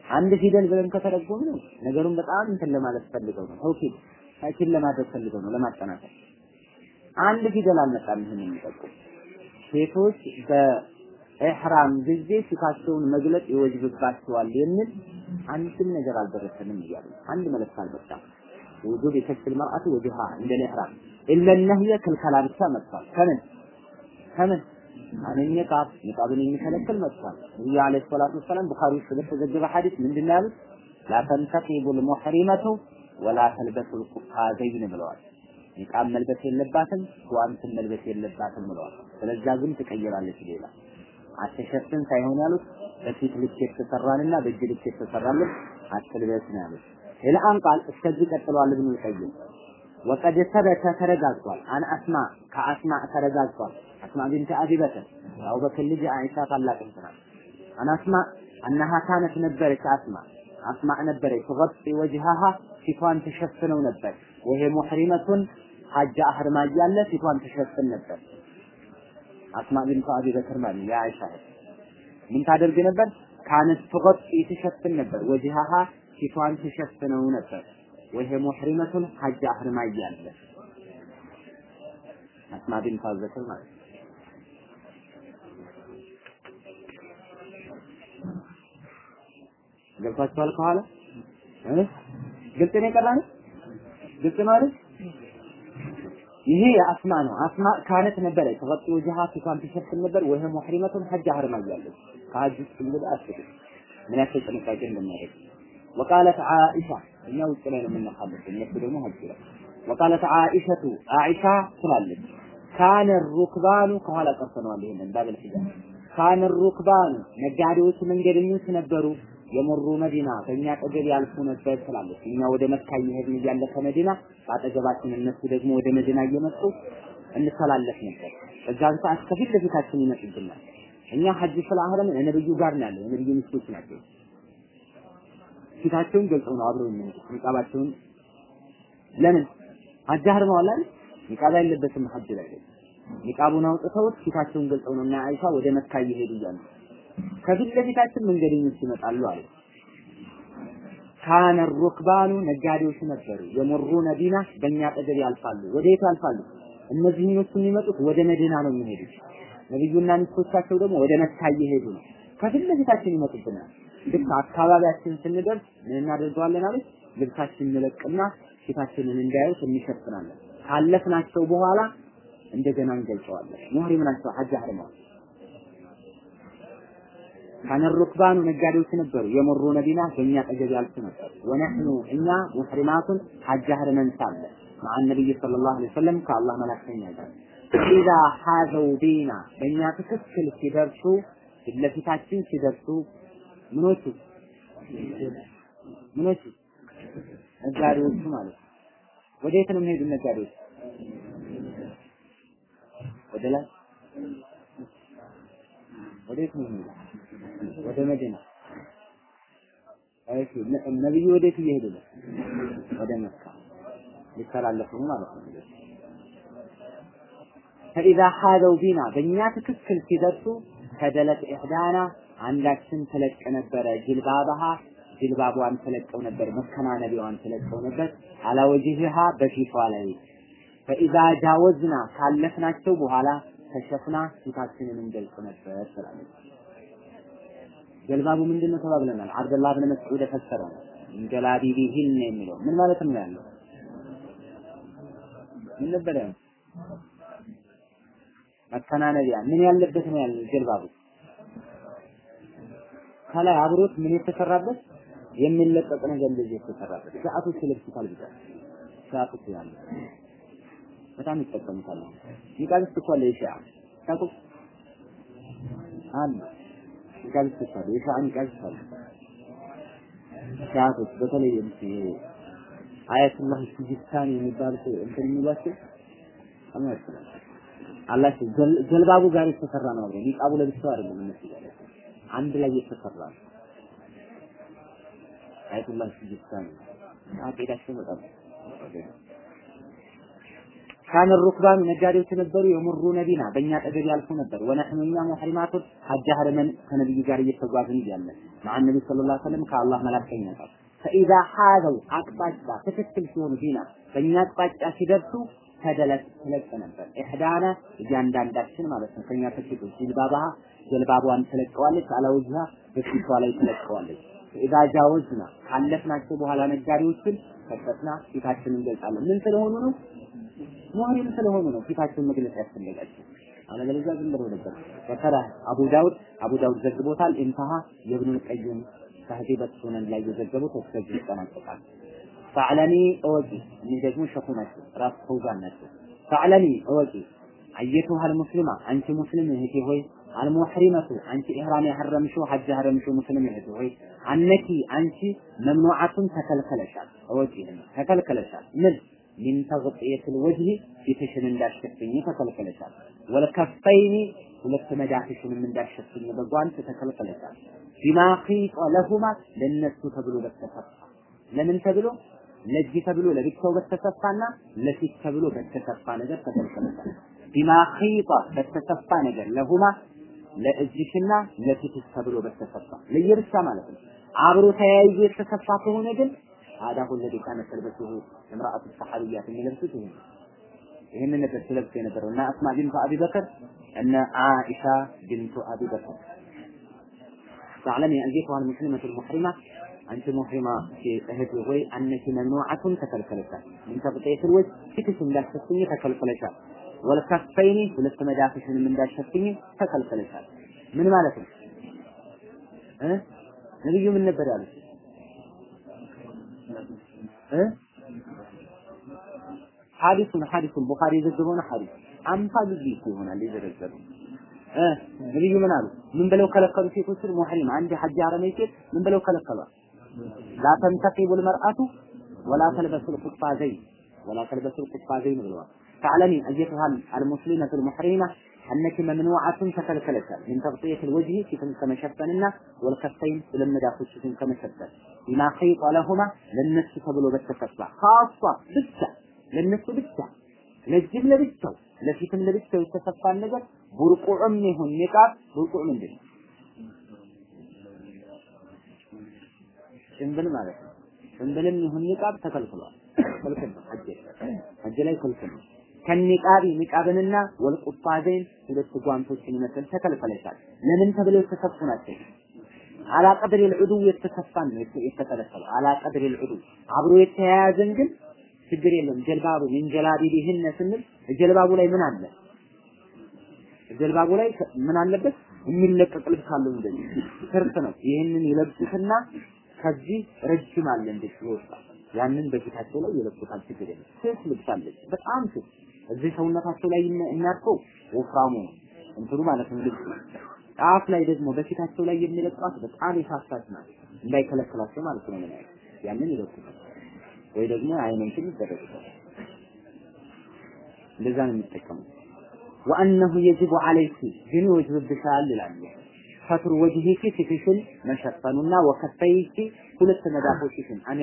አንድ ፊደል ብለን ከተረጎም ነው ነገሩን በጣም እንትን ለማለት ፈልገው ነው። ተውኪድ ታኪድ ለማድረግ ፈልገው ነው ለማጠናከር። አንድ ፊደል አልመጣም ይሄን የሚጠቁም። ሴቶች በኢህራም ጊዜ ፊታቸውን መግለጥ ይወጅብባቸዋል የሚል አንድም ነገር አልደረሰንም እያሉ አንድ መልእክት አልመጣም። ውጁብ የከፍል መርአቱ ወጅሃ እንደ ኢህራም ኢለ ነህየ ክልከላ ብቻ መጥቷል። ከምን? ከምን? አን ኒቃብ ኒቃብን የሚከለክል መጥቷል። ነብዩ አለይሂ ሰላቱ ወሰላም ቡኻሪ ውስጥ በተዘገበ ሐዲስ ምንድን ነው ያሉት? ላ ተንተቂቡ ልሙሕሪመቱ ወላ ተልበሱ ልቁፋዘይን ብለዋል። ኒቃብ መልበስ የለባትም ጓንትን መልበስ የለባትም ብለዋል። ስለዛ ግን ትቀይራለች ሌላ አትሸፍን ሳይሆን ያሉት በፊት ልብስ ተሰራንና በእጅ ልብስ ተሰራልን አትልበስ ነው ያሉት። ኢልአን ቃል እስከዚህ ቀጥሏል ብኑ ልቀይም ወቀድ ሰበተ ተረጋግጧል። አን አስማ ከአስማ ተረጋግጧል። አስማ ቢንት አቢ በከር የአቡበክር ልጅ አይሻ ታላቅ እንትናል። አን አስማ አነሃ ካነት ነበረች አስማ አስማ ነበረች ትገጢ ወጅሃሃ ፊቷን ተሸፍነው ነበር። ይሄ ሙሕሪመቱን ሀጃ አህርማ እያለ ፊቷን ተሸፍን ነበር። አስማ ቢንቱ አቢ በክር ማለት የአይሻ ምን ታደርግ ነበር? ካነት ፍቅጥ ትሸፍን ነበር። ወጂሃሃ ፊቷን ትሸፍነው ነበር። ወይሄ ሙሕሪመቱን ሐጅ አህርማ እያለ አስማ ቢንቱ አቢ በክር ማለት ገብቷችኋል ከኋላ? ግልጽ ነው የቀራ ግልጽ ነው ይሄ የአስማ ነው አስማ ካነት ነበረ ተፈጡ ወጀሃ ፊቷን ትሸፍን ነበር ወይ ሙሕሪመቱን ሐጅ አህርማ እያለች ከሐጅ ውስጥ እንግዲህ አስብ ምን ያክል ጥንቃቄ እንደሚያደርግ ወቃለት ዓኢሻ እኛ ውጭ ላይ ነው የምናካበት እነሱ ደግሞ ሐጅ ላይ ወቃለት ዓኢሸቱ ዓኢሻ ትላለች ካነ ሩክባኑ ከኋላ ቀርተነዋል ይሄንን ባበል ሂጃብ ካነ ሩክባኑ ነጋዴዎች መንገደኞች ነበሩ የሙሩ መዲና በእኛ አጠገብ ያልፉ ነበር ትላለች። እኛ ወደ መካ እየሄድን እያለ ከመዲና በአጠገባችን እነሱ ደግሞ ወደ መዲና እየመጡ እንተላለፍ ነበር። በዛን ሰዓት ከፊት ለፊታችን ይመጡብናል። እኛ ሐጅ ስለአህረም ነብዩ ጋር ነው ያለው። የነብዩ ሚስቶች ናቸው። ፊታቸውን ገልጸው ነው አብረው የሚሄዱት። ንቃባቸውን ለምን ሐጅ አህርመዋል አይደል? ንቃብ አይለበትም ሐጅ ላይ ንቃቡን አውጥተውት ፊታቸውን ገልጸው ነው እና አይሻ ወደ መካ እየሄዱ እያሉ ከፊት ለፊታችን መንገደኞች ይመጣሉ አለ። ካነ ሩክባኑ ነጋዴዎች ነበሩ። የሙሩ ነቢና በእኛ አጠገብ ያልፋሉ። ወደ የት ያልፋሉ? እነዚህኞቹ የሚመጡት ወደ መዲና ነው የሚሄዱት። ነቢዩና ሚስቶቻቸው ደግሞ ወደ መካ እየሄዱ ነው። ከፊት ለፊታችን ይመጡብናል። ልክ አካባቢያችን ስንደርስ ምን እናደርገዋለን አለች? ልብሳችን እንለቅና ፊታችንን እንዳያዩት እንሸፍናለን። ካለፍናቸው በኋላ እንደገና እንገልጸዋለን። ሙህሪም ናቸው፣ ሐጅ አህርመዋል። ካነ ሩክባኑ ነጋዴዎች ነበሩ። የሙሩ ነቢና በእኛ አጠገብ ያልፉ ነበር። ወነሕኑ እኛ ሙሕሪማቱን ሐጅ አህርመን ሳለ መዓ ነቢይ ሰለላሁ ዐለይሂ ወሰለም ከአላህ መላክተኛ ጋር ኢዛ ሐዘው ቢና በእኛ ትክክል ሲደርሱ ፊት ለፊታችን ሲደርሱ ምኖቹ ምኖቹ ነጋዴዎቹ ማለት ነው። ወደ የት ነው የሚሄዱ ነጋዴዎች? ወደ ላይ ወደ የት ነው የሚሄዱ? ወደ መዲና። እሺ ነብዩ ወዴት እየሄዱ ነው? ወደ መካ ሊተላለፉ ማለት ነው። ፈኢዛ ሐዘው ቢና በእኛ ትክክል ሲደርሱ ከደለት ኢሕዳና አንዳችን ትለቅ ነበረ ጅልባባሃ ጅልባቧን ትለቀው ነበር መከናነቢዋን ትለቀው ነበር አላ ወጅህሃ በፊቷ ላይ ፈኢዛ ጃወዝና ካለፍናቸው በኋላ ከሸፍና ፊታችንን እንገልጽ ነበር ትላለች። ጀልባቡ ምንድነው ተባብለናል። አብደላህ ብን መስዑድ የፈሰረው ነው። እንጀላቢቢሂን የሚለው ምን ማለት ነው ያለው? ምን ያለው? መከናነቢያ ምን ያለበት ነው ያለው ጀልባቡ ከላይ አብሮት ምን የተሰራበት የሚለቀቅ ነገር እንደዚህ የተሰራበት ሻአቶች ይለብሱታል ብቻ ሻአቶች ያለ በጣም ይጠቀሙታል። ይቃልስ እኮ የሻአ ታቁ አለ እኮ አለ የሻአ ይቃልስ አለ ሻአቶች በተለይ ሲጂስታን የሚባሉት እንትን የሚሏቸው አላህ ጀልባቡ ጋር የተሰራ ነው አብሮ ሊቃቡ ለብቻው አይደለም እነሱ አንድ ላይ የተሰራ ነው። አያቱላህ ሲጂስታን አቂዳቸው በጣም ካነ ሩክባኑ ነጋዴዎች ነበሩ የሙሩነ ቢና በእኛ አጠገብ ያልፉ ነበር። ወነሕኑ እኛ ሙሕሪማቱን ሐጅ ከነቢዩ ጋር እየተጓዝን እያለ መዓ ነቢ ሰለላሁ ዐለይሂ ወሰለም ከአላህ መላክተኛ ጋር። ፈኢዛ ሐዘው አቅጣጫ ትክክል ሲሆኑ ቢና በእኛ አቅጣጫ ሲደርሱ ተደለት ትለቅ ነበር። ኢሕዳና እያንዳንዳችን ማለት ነው ከኛ ተሽጡ ጅልባባሃ ጀልባቧን ትለቀዋለች አላውጅሃ በፊቷ ላይ ትለቀዋለች ኢዛ ጃወዝና ካለፍናቸው በኋላ ነጋዴዎችን ከፈትና ፊታችንን እንገልጻለን። ምን ስለሆኑ ነው ሙህሪም ስለሆኑ ነው ፊታቸውን መግለጽ ያስፈልጋቸው አለበለዚያ ዝም ብሎ ነበር። ወከራ አቡ ዳውድ አቡ ዳውድ ዘግቦታል። ኢንተሃ የብኑል ቀይም ተህዲበት ሱነን ላይ የዘገቡት እስከዚህ ይጠናቀቃል። ፈዕለኒ እወቂ እኒህ ደግሞ ሸኹ ናቸው ራስ ፈውዛን ናቸው። ፈዕለኒ እወቂ አየቱሃል ሙስሊማ አንቺ ሙስሊም እህቴ ሆይ አልሙሕሪመቱ አንቺ ኢህራም ያሐረምሽው ሐጅ ያሐረምሽው ሙስሊም እህቴ ሆይ አነኪ አንቺ መምኑዓቱን ተከልከለሻል። እወቂ ተከልከለሻል። ምን ሚን ተግጢየትል ወጅህ ፊትሽን እንዳሸፍኝ ተከልከለሻል ወልከፈይኒ ሁለት መዳፍሽንም እንዳሸፍኝ በጓንት ተከልከለሻል ቢማ ኺጠ ለሁማ ለነሱ ተብሎ በተሰፋ ለምን ተብሎ? ለእጅ ተብሎ ለብቻው በተሰፋና ለፊት ተብሎ በተሰፋ ነገር ተከልከለሻል بما خيط በተሰፋ ነገር لهما ለእጅሽና ለፊትሽ ተብሎ በተሰፋ ለየብቻ ማለት ነው። አብሮ ተያይዞ የተሰፋ ከሆነ ግን هذا هو الذي كانت تلبسه امرأة الصحابيات من لبسته ይህንን ነበር ትለብስ የነበረው እና አስማ ቢንቱ አቢ በከር እነ አኢሻ ቢንቱ አቢ በከር تعلمي أيتها المسلمة المحرمة أنت محرمة في أهد وغي أنك ممنوعة تكلكلتا من تغطية الوجه فتسم لا تسمي تكلكلتا والكفين ولست مدافش من دا شفيني تكلكلتا من مالك أه؟ نبي من نبر عليه ሐዲሱን ሐዲሱን ቡኻሪ የዘገበውን ሐዲስ አምሳ ጊዜ እኮ ይሆናል የዘረዘረው እ ነብዩ ምን አሉ? ምን ብለው ከለከሉ ሴቶችን ሙህሪም አንድ ሐጅ ያረመ ሴት ምን ብለው ከለከሏል? ላ ተንተቂቡል መርአቱ ወላ ተልበሱል ቁፋዘይን ወላ ተልበሱል ቁፋዘይን ብለዋል። تعلمي أيتها المسلمة المحرمة أنك ممنوعة تكلكلتا من تغطية الوجه في كما شفننا والكفين لما داخل كما ቢማ ኸይጧ ለነሱ ተብሎ በተሰጣ ኻሷ ብቻ ለነሱ ብቻ ለእጅም ለብቻው ለፊትም ለብቻው የተሰፋን ነገር ቡርቁዕም ይሁን ኒቃብ ቡርቁዕ ምንድን ነው? ጭንብል ማለት ነው። ጭንብልም ይሁን ኒቃብ ተከልክሏል። ክልክል ነው። ሀጅ ላይ ክልክል ነው። ከኒቃቢ ኒቃብንና ወልቁፋዜን ሁለት ጓንቶችን ይመስል ተከልክለሻል። ለምን ተብለው የተሰፉ ናቸው? አላ ቀድር ልዑዱ የተሰፋን ነው የተከለከለው። አላ ቀድር ልዑዱ አብሮ የተያያዘን ግን ችግር የለም። ጀልባቡ ምን ጀላቢቢህነ ስንል ጀልባቡ ላይ ምን አለ? ጀልባቡ ላይ ምን አለበት? የሚለቀቅ ልብስ አለው እንደዚህ ትርፍ ነው። ይህንን ይለብሱትና ከዚህ ረጅም አለ እንደዚህ ይወጣ ያንን በፊታቸው ላይ ይለብሱታል። ችግር የለም። ስስ ልብስ አለች፣ በጣም ስስ እዚህ ሰውነታቸው ላይ የሚያርፈው ወፍራሙ እንትኑ ማለት ነው ልብስ ጫፍ ላይ ደግሞ በፊታቸው ላይ የሚለቋት በጣም የሳሳች ናት፣ እንዳይከለክላቸው ማለት ነው። ያንን ይለብሱታል ወይ ደግሞ አይነንትን ይደረግበታል። እንደዛ ነው የሚጠቀሙት። ወአነሁ የጅቡ አለይኪ ግን ይወጅብብሻል ይላሉ። ፈትሩ ወጅሂኪ ፊትሽን መሸፈኑና ወከፈይኪ ሁለት መዳፎችሽን አን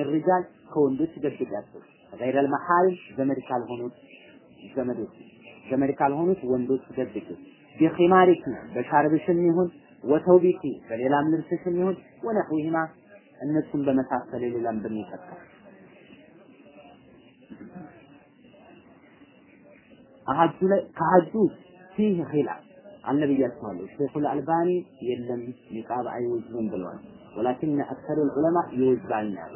ከወንዶች ደብቂያቸው ገይረል መሐሪም ዘመድ ካልሆኑት ዘመዶች ዘመድ ካልሆኑት ወንዶች ደብቂ ቢኺማሪኪ በሻርብሽም ይሁን وثوبك በሌላም ልብስሽም ይሁን ونحوهما እነሱን በመሳሰለ ሌላም በሚጠቀም አሐጁ ላይ ከሐጁ فيه خلاف አለ ብያችኋለሁ። ሼኹል አልባኒ የለም ኒቃብ አይወጅብም ብለዋል። ولكن أكثر العلماء ይወጅባል ያሉ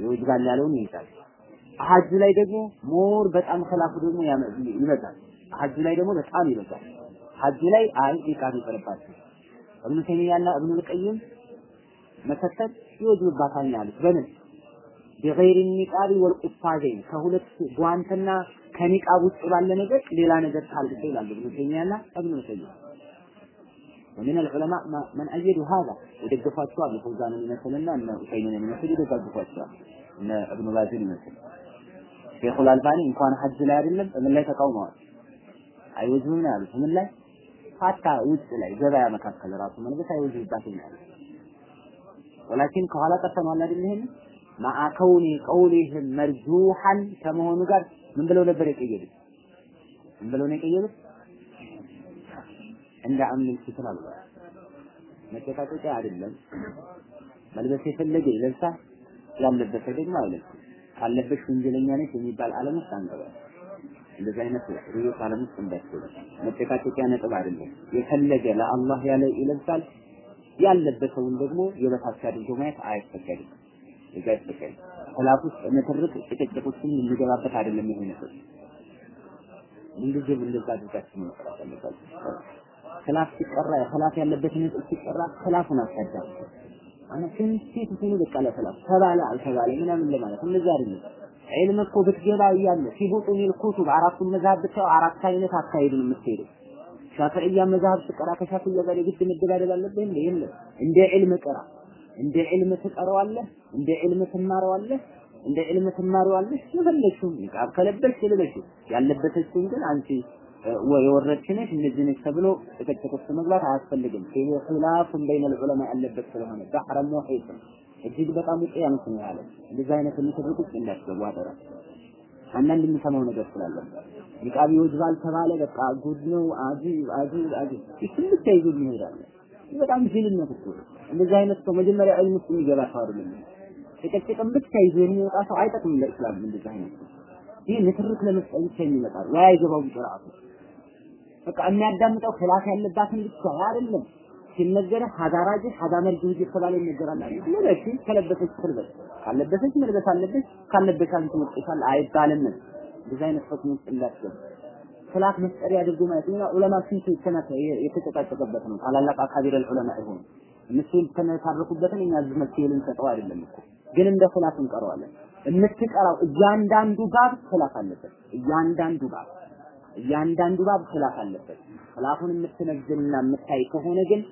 ይወጅባል ያለውን ይይዛል። ሐጁ ላይ ደግሞ more በጣም خلاف ኡ ደግሞ ይበዛል። ሐጁ ላይ ደግሞ በጣም ይበዛል። ሐጁ ላይ አይ ኒቃብ ይቀርባቸው እብኑ ተይሚያና እብኑ ልቀይም መከተል ይወጅብባታል ያሉት በምን ቢገይር ኒቃቢ ወልቁፋዘይን ከሁለት ጓንትና ከኒቃብ ውጭ ባለ ነገር ሌላ ነገር ታልብሰ ይላሉ ኢብኑ ተይሚያና ኢብኑ ተይሚያ ومن العلماء من أيدوا هذا ودقفاتوا أبو فوزان المثلنا أن أسيمين المثل يدقفاتوا أن ابن بازين المثل شيخ الألباني إن كان حج لا يعلم من لا يتقوموا አይወጅብም ነው ያሉት ምን ላይ ሀታ ውጭ ላይ ገበያ መካከል ራሱ መልበስ ነው ያሉት ወላኪን ከኋላ ቀርተነዋል አይደል ይሄን ማአ ከውኒ ቀውሊህም መርጁሐን ከመሆኑ ጋር ምን ብለው ነበር የቀየዱት? ምን ብለው ነው የቀየሩት? እንደ አምል ይችላል መጨቃጨቂያ አይደለም። መልበስ የፈለገ ይለብሳ ያለበሰ ደግሞ አይለብስም። ካለበሽ ወንጀለኛ ነች የሚባል ዓለም ውስጥ እንደዚህ አይነት ርዕዮት ዓለም ውስጥ እንዳትገባ። መጨቃጨቂያ ነጥብ አይደለም። የፈለገ ለአላህ ያለ ይለብሳል። ያለበሰውን ደግሞ የበታች አድርጎ ማየት አይፈቀድም። ይጋ አይፈቀድም። ሰላት ውስጥ ጭቅጭቅ ውስጥም የሚገባበት አይደለም። ይሄ ነገር ምንጊዜም እንደዛ አድርጋችሁ ነው መቅራት ያለባችሁ። ክላፍ ሲቀራ ክላፍ ያለበትን ነጥብ ሲቀራ ክላፉን አስቀዳም። አና ስንት ሲሉ በቃ ለክላፍ ተባለ አልተባለ ምናምን ለማለት እንደዛ አይደለም። ዒልም እኮ ብትገባ እያለ ሲቡጡን ኩቱብ አራቱን መዛሀብ ብታየው አራት አይነት አካሄድ ነው የምትሄደው። ሻፊዕያ መዛሀብ ስቀራ ከሻፊዕያ ጋር የግድ መደባደብ አለብህ እንዴ? የለም። እንደ ዒልም ቅራ። እንደ ዒልም ትቀረዋለህ፣ እንደ ዒልም ትማረዋለህ፣ እንደ ዒልም ትማረዋለህ። የፈለግሽውን ኒቃብ ከለበስሽ ልበሽ፣ ያለበሰችውን ግን አንቺ የወረድሽ ነሽ እንደዚህ ነሽ ተብሎ ጭቅጭቅ ውስጥ መግባት አያስፈልግም። ኺላፉን በይነል ዑለማ ያለበት ስለሆነ ባህረ ሙሒጥ እጅግ በጣም ውቅያኖስ ነው ያለ። እንደዚህ አይነት የሚሰሩት ውስጥ እንዳትገቡ አደራ። አንዳንድ የምሰማው ነገር ስላለ ኒቃብ ይወጅባል ተባለ፣ በቃ ጉድ ነው፣ አጂብ አጂብ አጂብ ይህን ብቻ ይዞ ይሄዳል። በጣም ጅልነት እኮ እንደዚህ አይነት ሰው መጀመሪያ ዒልም ውስጥ የሚገባ ሰው አይደለም። ጭቅጭቅን ብቻ ይዞ የሚወጣ ሰው አይጠቅምም ለእስላም እንደዚህ አይነት ይህ ንትርክ ለመስጠት ብቻ የሚመጣ ወይ አይገባውም ቅርአቱ በቃ የሚያዳምጠው ክላስ ያለባትን ብቻ አይደለም ሲነገረ ሀዳራጅ ሀዳ መርጅ እየተባለ ይነገራል። ለበሽ ከለበሰች ትልበስ ካለበሰች መልበስ አለበች ካለበሽ አንቺ ወጥሻል አይባልም። እንደዚህ አይነት ፈክም ውስጥ እንዳትገባ። ክላስ መስጠሪያ አድርጎ ማለት ነው። ዑለማ ስንት የተነተ የተጨቃጨቀበት ነው። ታላላቅ አካቢር ዑለማ ይሆን እነሱ የተነታረኩበትን እኛ እዚህ መፍትሄ ልንሰጠው አይደለም እኮ። ግን እንደ ክላፍ እንቀረዋለን። የምትቀራው እያንዳንዱ ባብ ክላፍ አለበት። እያንዳንዱ ባብ እያንዳንዱ ባብ ክላፍ አለበት። ክላፉን የምትነዝልና የምታይ ከሆነ ግን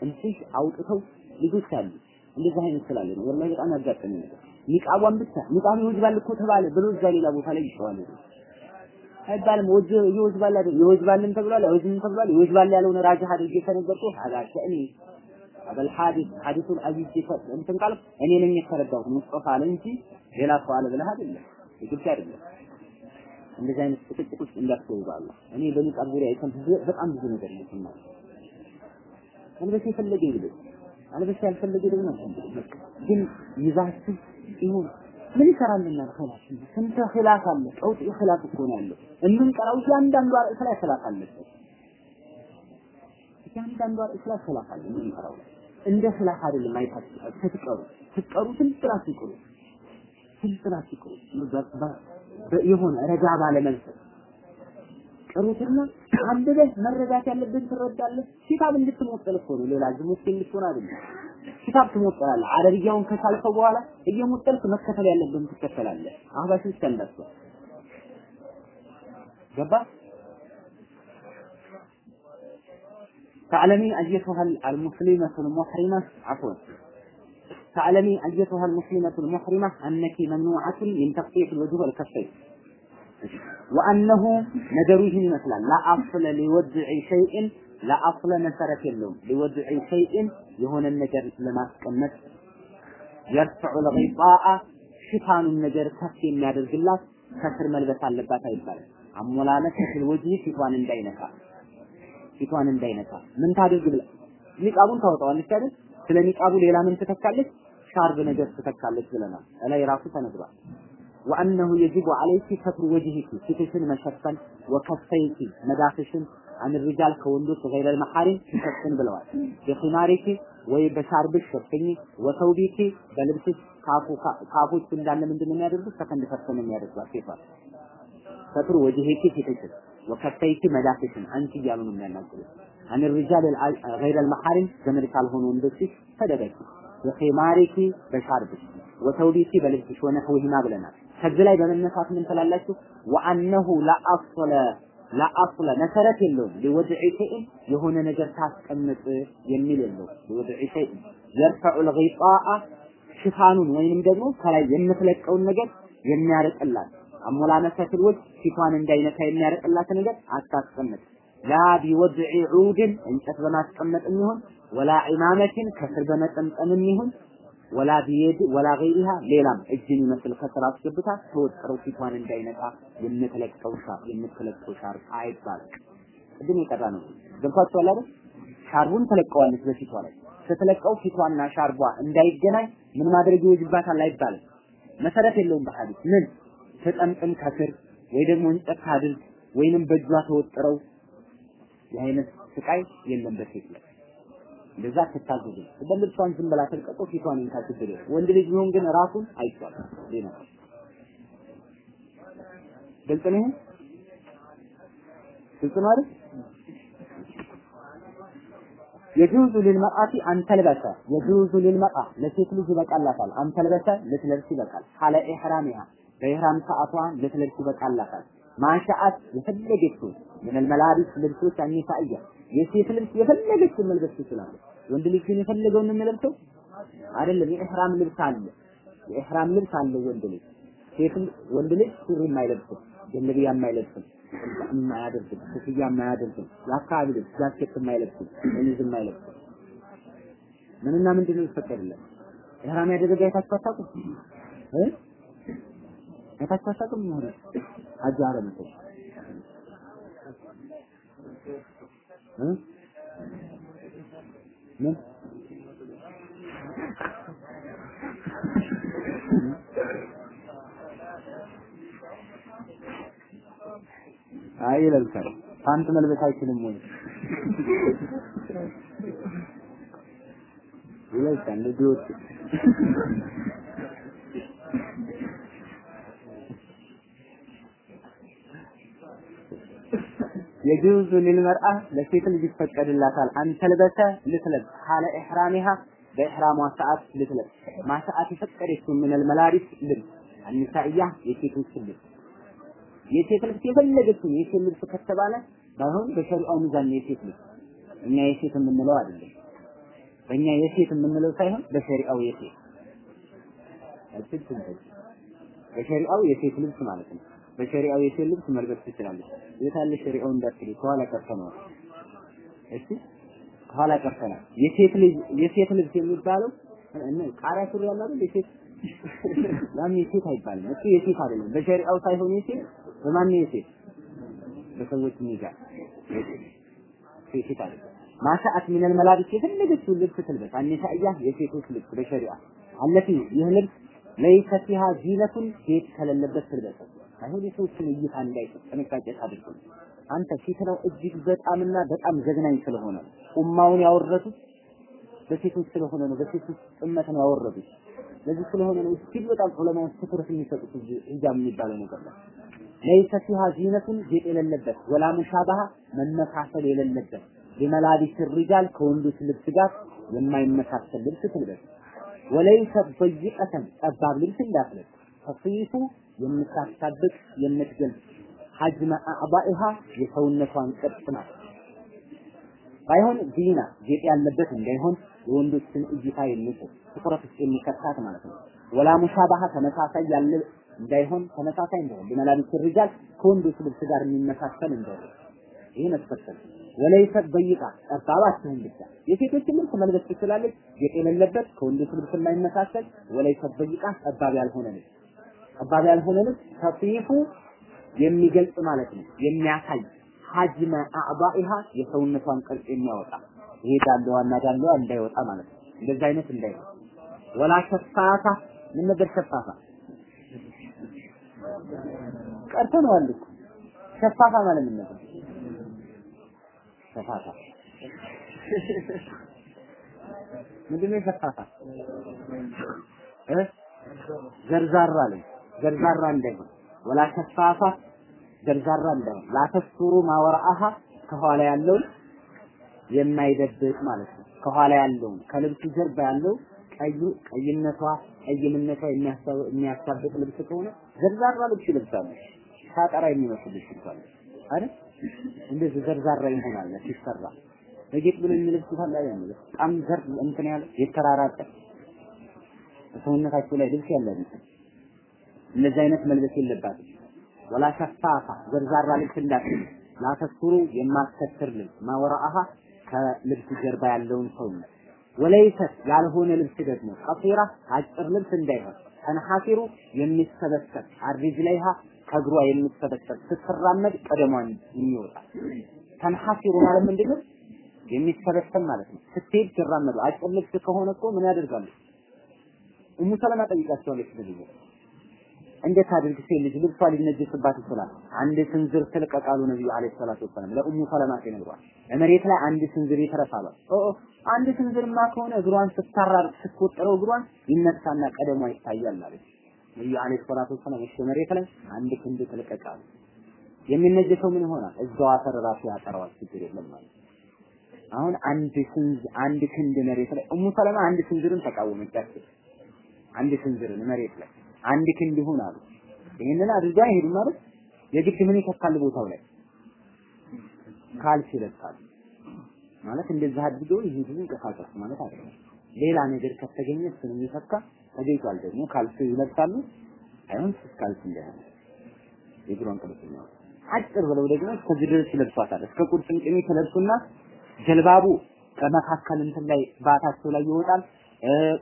እንትን አውጥተው ልጆች አሉ። እንደዚህ አይነት ስላለ ነው። ወላሂ በጣም ያጋጠመኝ ነገር። ኒቃቧን ብቻ ኒቃብ ይወጅባል እኮ ተባለ ብሎ እዛ ሌላ ቦታ ላይ ይሸዋል። አይባልም። ወጅ ይወጅባል አይደል? ይወጅባልም ተብሏል? አይወጅም ተብሏል? ይወጅባል ያለውን راجح አድርጌ ከነገርኩ هذا شأني። አበል ሐዲስ ሐዲሱን አዚዝ እንትን ቃል እኔ ነኝ የተረዳሁት። ሙስጠፋ አለ እንጂ ሌላ ሰው አለ ብለህ አይደለም። ግልጽ አይደለም። እንደዚህ አይነት ውስጥ እንዳትገቡ እኔ በኒቃብ ዙሪያ በጣም ብዙ ነገር ነው አልበሽ የፈለገ ይልበስ አልበሽ ያልፈለገ ደግሞ ግን ይዛችሁ ይሁን። ምን ይሰራልናል ኸላስ ስንት ኺላፍ አለ? ቀውጥ ኺላፍ እኮ ነው ያለው። የምንቀራው እያንዳንዱ ርዕስ ላይ ኺላፍ አለበት እያንዳንዱ ርዕስ ላይ ኺላፍ አለ። የምንቀራው እንደ ኺላፍ አይደለም። አይታችሁ ስትቀሩ ስትቀሩ ስንት ብላችሁ ቅሩ ስንት ብላችሁ ቅሩ የሆነ ረጋ ባለ መንፈስ ቅሩትና አንብበህ መረዳት ያለብን ትረዳለህ። ኪታብ እንድትሞጠል እኮ ነው፣ ሌላ ዝሙት እንድትሆን አይደለም። ኪታብ ትሞጠላለህ። አረብያውን ከቻልከው በኋላ እየሞጠልክ መከተል ያለብን ትከተላለህ። አህባሽ ብቻ እንዳትሆን ገባ تعلمي أيتها المسلمة المحرمة عفوا تعلمي أيتها المسلمة المحرمة أنك ممنوعة من تغطية الوجه والكفين ወአነሁ ነገሩ ይህን ይመስላል ለአፍለ ሊወድዕ ሸይእን ለአፍለ መሰረት የለውም ሊወድዕ ሸይእን የሆነን ነገር ለማስቀመጥ የርፍዑ ለገይጣአ ሽፋኑን ነገር ከፍ የሚያደርግላት ከስር መልበስ አለባት አይባልም። አሞላለስ ክፍል ወጂ ፊቷን እንዳይነካ ፊቷን እንዳይነካ ምን ታድርግ ብላ ኒቃቡን ታወጣዋለች አይደል? ስለ ኒቃቡ ሌላ ምን ትተካለች? ሻርብ ነገር ትተካለች ብለናል። እላይ ራሱ ተነግሯል። وأنه يجب عليك ستر وجهك ፊትሽን መሸፈን وكفيك መዳፍሽን عن الرجال ከወንዶች غير المحارم ትሸፍን ብለዋል። بخمارك ወይ በሻርብሽ ሸፍኝ፣ وثوبك በልብስሽ ካፍዎች እንዳለ ምንድን ነው የሚያደርጉት? second person የሚያደርጓት ሴቷ ستر وجهك ፊትሽን وكفيك መዳፍሽን አንቺ እያሉ ነው የሚያናግሩት። عن الرجال غير المحارم ዘመድ ካልሆኑ ወንዶችሽ ተደበቂ بخمارك በሻርብሽ وثوبك በልብስሽ ونحوهما ብለናል። ከዚህ ላይ በመነሳት ምን ትላላችሁ? وأنه لا أصل لا أصل መሰረት የለውም لوضع شيء የሆነ ነገር ታስቀምጥ የሚል የለውም። ሊወድዒ ሸይእን የርፈዑ ልጊጣአ ሽፋኑን ወይንም ደግሞ ከላይ የምትለቀውን ነገር የሚያርቅላት አሞላመሰትል ወጅ ፊቷን እንዳይነካ የሚያርቅላት ነገር አታስቀምጥ። ላ ቢወድዒ ዑድን እንጨት በማስቀመጥ የሚሆን ወላ ዒማመትን ከስር በመጠምጠም የሚሆን ወላ ቢየድ ወላ ገይሪሃ ሌላም እጅን ይመስል ከስራ አስገብታ ተወጥረው ፊቷን እንዳይነቃ የምትለቀው ሻር የምትለቀው ሻር አይባልም። ቅድም የቀራ ነው ገብቷችኋል አይደል? ሻርቡን ተለቀዋለች በፊቷ ላይ ስትለቀው ፊቷና ሻርቧ እንዳይገናኝ ምን ማድረግ ይወጅባታል አይባልም። መሰረት የለውም በሐዲስ ምን ተጠምጥም ከስር ወይ ደግሞ እንጨት ታድርግ ወይንም በእጇ ተወጥረው የአይነት ስቃይ የለም በሴት ላይ እንደዛ አትታዘዝ። በልብሷን ዝም ብላ ተልቀጦ ፊቷን እንካትብል። ወንድ ልጅ ቢሆን ግን ራሱን አይቷል። ሌላ ግልጽ ነው። ግልጽ ነው አይደል? የጁዙ ሊልመርአቲ አንተልበሰ የጁዙ ሊልመርአ ለሴት ልጅ ይበቃላታል። አንተልበሰ ልትለብስ ይበቃል። ካለ ኢሕራሚሃ በኢሕራም ሰዓቷ ልትለብስ ይበቃላታል። ማሻአት የፈለገችው ምን አልመላቢስ ልብሶች አኒሳእያ የሴት ልብስ የፈለገችውን መልበስ ትችላለች። ወንድ ልጅ ግን የፈለገውን የሚለብሰው? አይደለም የኢህራም ልብስ አለ። የኢህራም ልብስ አለ ወንድ ልጅ። ሴት ወንድ ልጅ ሱሪ የማይለብስም ጀለቢያ የማይለብስም የማያደርግም ኮፍያ የማያደርግም የአካባቢ ልብስ ጃኬት የማይለብስም ሸሚዝ የማይለብስም። ምንና ምንድን ነው ይፈቀድለት ኢህራም ያደረገ አይታችሁ አታውቁም? እ? አይታችሁ አታውቁም? ሆነ? ሀጅ አረም እኮ እ ምን አይ ይለብሳል። ፓንት መልበስ አይችልም ወይ? ይለብሳል ልጆች የጁዙ ሊልመርአ ለሴት ልጅ ይፈቀድላታል። አንተልበሰ ልትለብስ ካለ ኢህራሚሃ በኢህራሟ ሰዓት ልትለብስ። ማሰዓት የፈቀደችው ምን አልመላሪስ ልብስ አኒሳኢያ የሴቶች ልብስ የሴት ልብስ የፈለገችው የሴት ልብስ ከተባለ ባይሆን በሸሪዓው ሚዛን የሴት ልብስ። እኛ የሴት የምንለው አይደለም። በእኛ የሴት የምንለው ሳይሆን በሸሪዓው የሴት በሸሪዓው የሴት ልብስ ማለት ነው በሸሪዓው የሴት ልብስ መልበስ ትችላለች። የታለ ሸሪዓው እንዳትል ከኋላ ቀርተናል። እሺ ከኋላ ቀርተናል። የሴት ልጅ የሴት ልብስ የሚባለው ቃሪያ ሱሪ ያለ አይደል? የሴት ማን የሴት አይባልም። እሱ የሴት አይደለም። በሸሪዓው ሳይሆን የሴት በማን የሴት በሰዎች ሚዛን የሴት አይደለም። ማሻአት ሚነል መላቢስ የፈለገችውን ልብስ ትልበስ። አኒሳእያ የሴቶች ልብስ በሸሪዓ አለፊ ይህ ልብስ ليس فيها زينة ጌጥ ከሌለበት ትልበሰው አይሁን የሰዎችን እይታ እንዳይሰጥ ጥንቃቄ ታድርጉ። አንተ ፊትናው እጅግ በጣምና በጣም ዘግናኝ ስለሆነ ኡማውን ያወረዱት በሴቶች ስለሆነ ነው በሴቶች ጥመት ነው ያወረዱት። ለዚህ ስለሆነ ነው እጅግ በጣም ዑለማዎች ትኩረት የሚሰጡት ሂጃብ የሚባለው ነገር ነው። ليس فيها زينة ጌጥ የሌለበት ولا مشابهة መመሳሰል የሌለበት بملابس الرجال ከወንዶች ልብስ ጋር የማይመሳሰል ልብስ ትልበስ። ወለይሰ በይቀተን ጠባብ ልብስ እንዳትለብስ። ተፍይፉ የምታሳብቅ የምትገልጽ ሐጅመ አዕባኢሃ የሰውነቷን ቅርጽ ናት። ባይሆን ዚና ጌጥ ያለበት እንዳይሆን የወንዶችን እይታ የሚስብ ትኩረት ውስጥ የሚከታት ማለት ነው። ወላ ሙሻባሃ ተመሳሳይ ያለ እንዳይሆን ተመሳሳይ እንዳይሆን ቢመላቢስ ሪጃል ከወንዶች ልብስ ጋር የሚመሳሰል እንዳይሆን። ይሄ መስፈርት ወለይሰ በይቃ ጠባብ ብቻ። የሴቶችን ልብስ መልበስ ትችላለች። ጌጥ የሌለበት ከወንዶች ልብስ የማይመሳሰል። ወለይሰ በይቃ ጠባብ ያልሆነ ልብስ ጠባብ ያልሆነ ልብስ ተፊፉ የሚገልጽ ማለት ነው። የሚያሳይ ሐጅመ አዕባኢሃ የሰውነቷን ቅርጽ የሚያወጣ ይሄ ዳለዋና ዳለዋ እንዳይወጣ ማለት ነው። እንደዚህ አይነት እንዳይሆን ወላ ሸፋፋ ምን ነበር ሸፋፋ ቀርተነዋል እኮ። ሸፋፋ ማለት ምን ነበር? ሸፋፋ ምንድን ነው ሸፋፋ እ? ዘርዛራ ላይ ዘርዛራ እንዳይሆን ወላ ሸፋፋ ዘርዛራ እንዳይሆን ላተስቱሩ ማወራአሃ ከኋላ ያለውን የማይደብቅ ማለት ነው። ከኋላ ያለውን ከልብሱ ጀርባ ያለው ቀዩ ቀይነቷ ቀይምነቷ የሚያሳብቅ ልብስ ከሆነ ዘርዛራ ልብስ ይለብሳሉ ሳጠራ የሚመስል ልብስ ይለብሳሉ አይደል? እንደዚህ ዘርዛራ ይሆናል ሲሰራ። ለጌጥ ብሎ የሚለብሱት አለ አይደል በጣም ዘር እንትን ያለ የተራራቀ ሰውነታቸው ላይ ልብስ ያለ እንደዚህ አይነት መልበስ የለባትም። ወላ ሸፋፋ ዘርዛራ ልብስ እንዳትል ላተስሩ የማትከትር ልብስ ማወራአሃ ከልብስ ጀርባ ያለውን ሰውነት ወለይሰት ያልሆነ ልብስ ደግሞ ቀሲራ አጭር ልብስ እንዳይሆን። ተንሐሲሩ የሚሰበሰብ አርጅ ላይሃ ከእግሯ የሚሰበሰብ ስትራመድ ቀደሟን የሚወጣ። ተንሐሲሩ ማለት ምንድነው? የሚሰበሰብ ማለት ነው። ስትሄድ ሲራመዱ አጭር ልብስ ከሆነ እኮ ምን ያደርጋሉ? እሙ ሰለማ ጠይቃቸዋለች ብዙ እንዴት አድርግ ሴት ልጅ ልብሷ ሊነጀስባት ይችላል? አንድ ስንዝር ትልቀቃሉ ነብዩ አለይሂ ሰላቱ ወሰላም ለኡሙ ሰለማ ሲነግሯል። መሬት ላይ አንድ ስንዝር ይተረፋል። ኦ አንድ ስንዝርማ ከሆነ እግሯን ስታራር ስትወጥረው እግሯን ይነሳና ቀደሟ ይታያል ማለት ነብዩ አለይሂ ሰላቱ ወሰላም እሺ መሬት ላይ አንድ ክንድ ትልቀቃሉ። የሚነጀሰው ምን ይሆናል? እዛው አፈር ራሱ ያጠራዋል። ችግር የለም ማለት አሁን አንድ ስንዝ አንድ ክንድ መሬት ላይ ኡሙ ሰለማ አንድ ስንዝርን ተቃወመች። አንድ ስንዝርን መሬት ላይ አንድ ክንድ ይሁን አሉ። ይሄንን አድርጋ አይሄዱም ማለት የግድ ምን ይተካል ቦታው ላይ ካልሲ ይለብሳሉ ማለት እንደዚህ አድርገው ይሄዱ እንቀሳቀሱ ማለት አይደለም። ሌላ ነገር ከተገኘ እሱን የሚተካ ተገኝቷል ደግሞ ካልሲ ይለብሳሉ። አይሆን ካልሲ እንደሆነ የእግሯን ቅርጽ ነው። አጭር ብለው ደግሞ እስከዚህ ድረስ ይለብሷታል። እስከ ቁርጭምጭሚት ይለብሱና ጀልባቡ ከመካከል እንትን ላይ ባታቸው ላይ ይወጣል።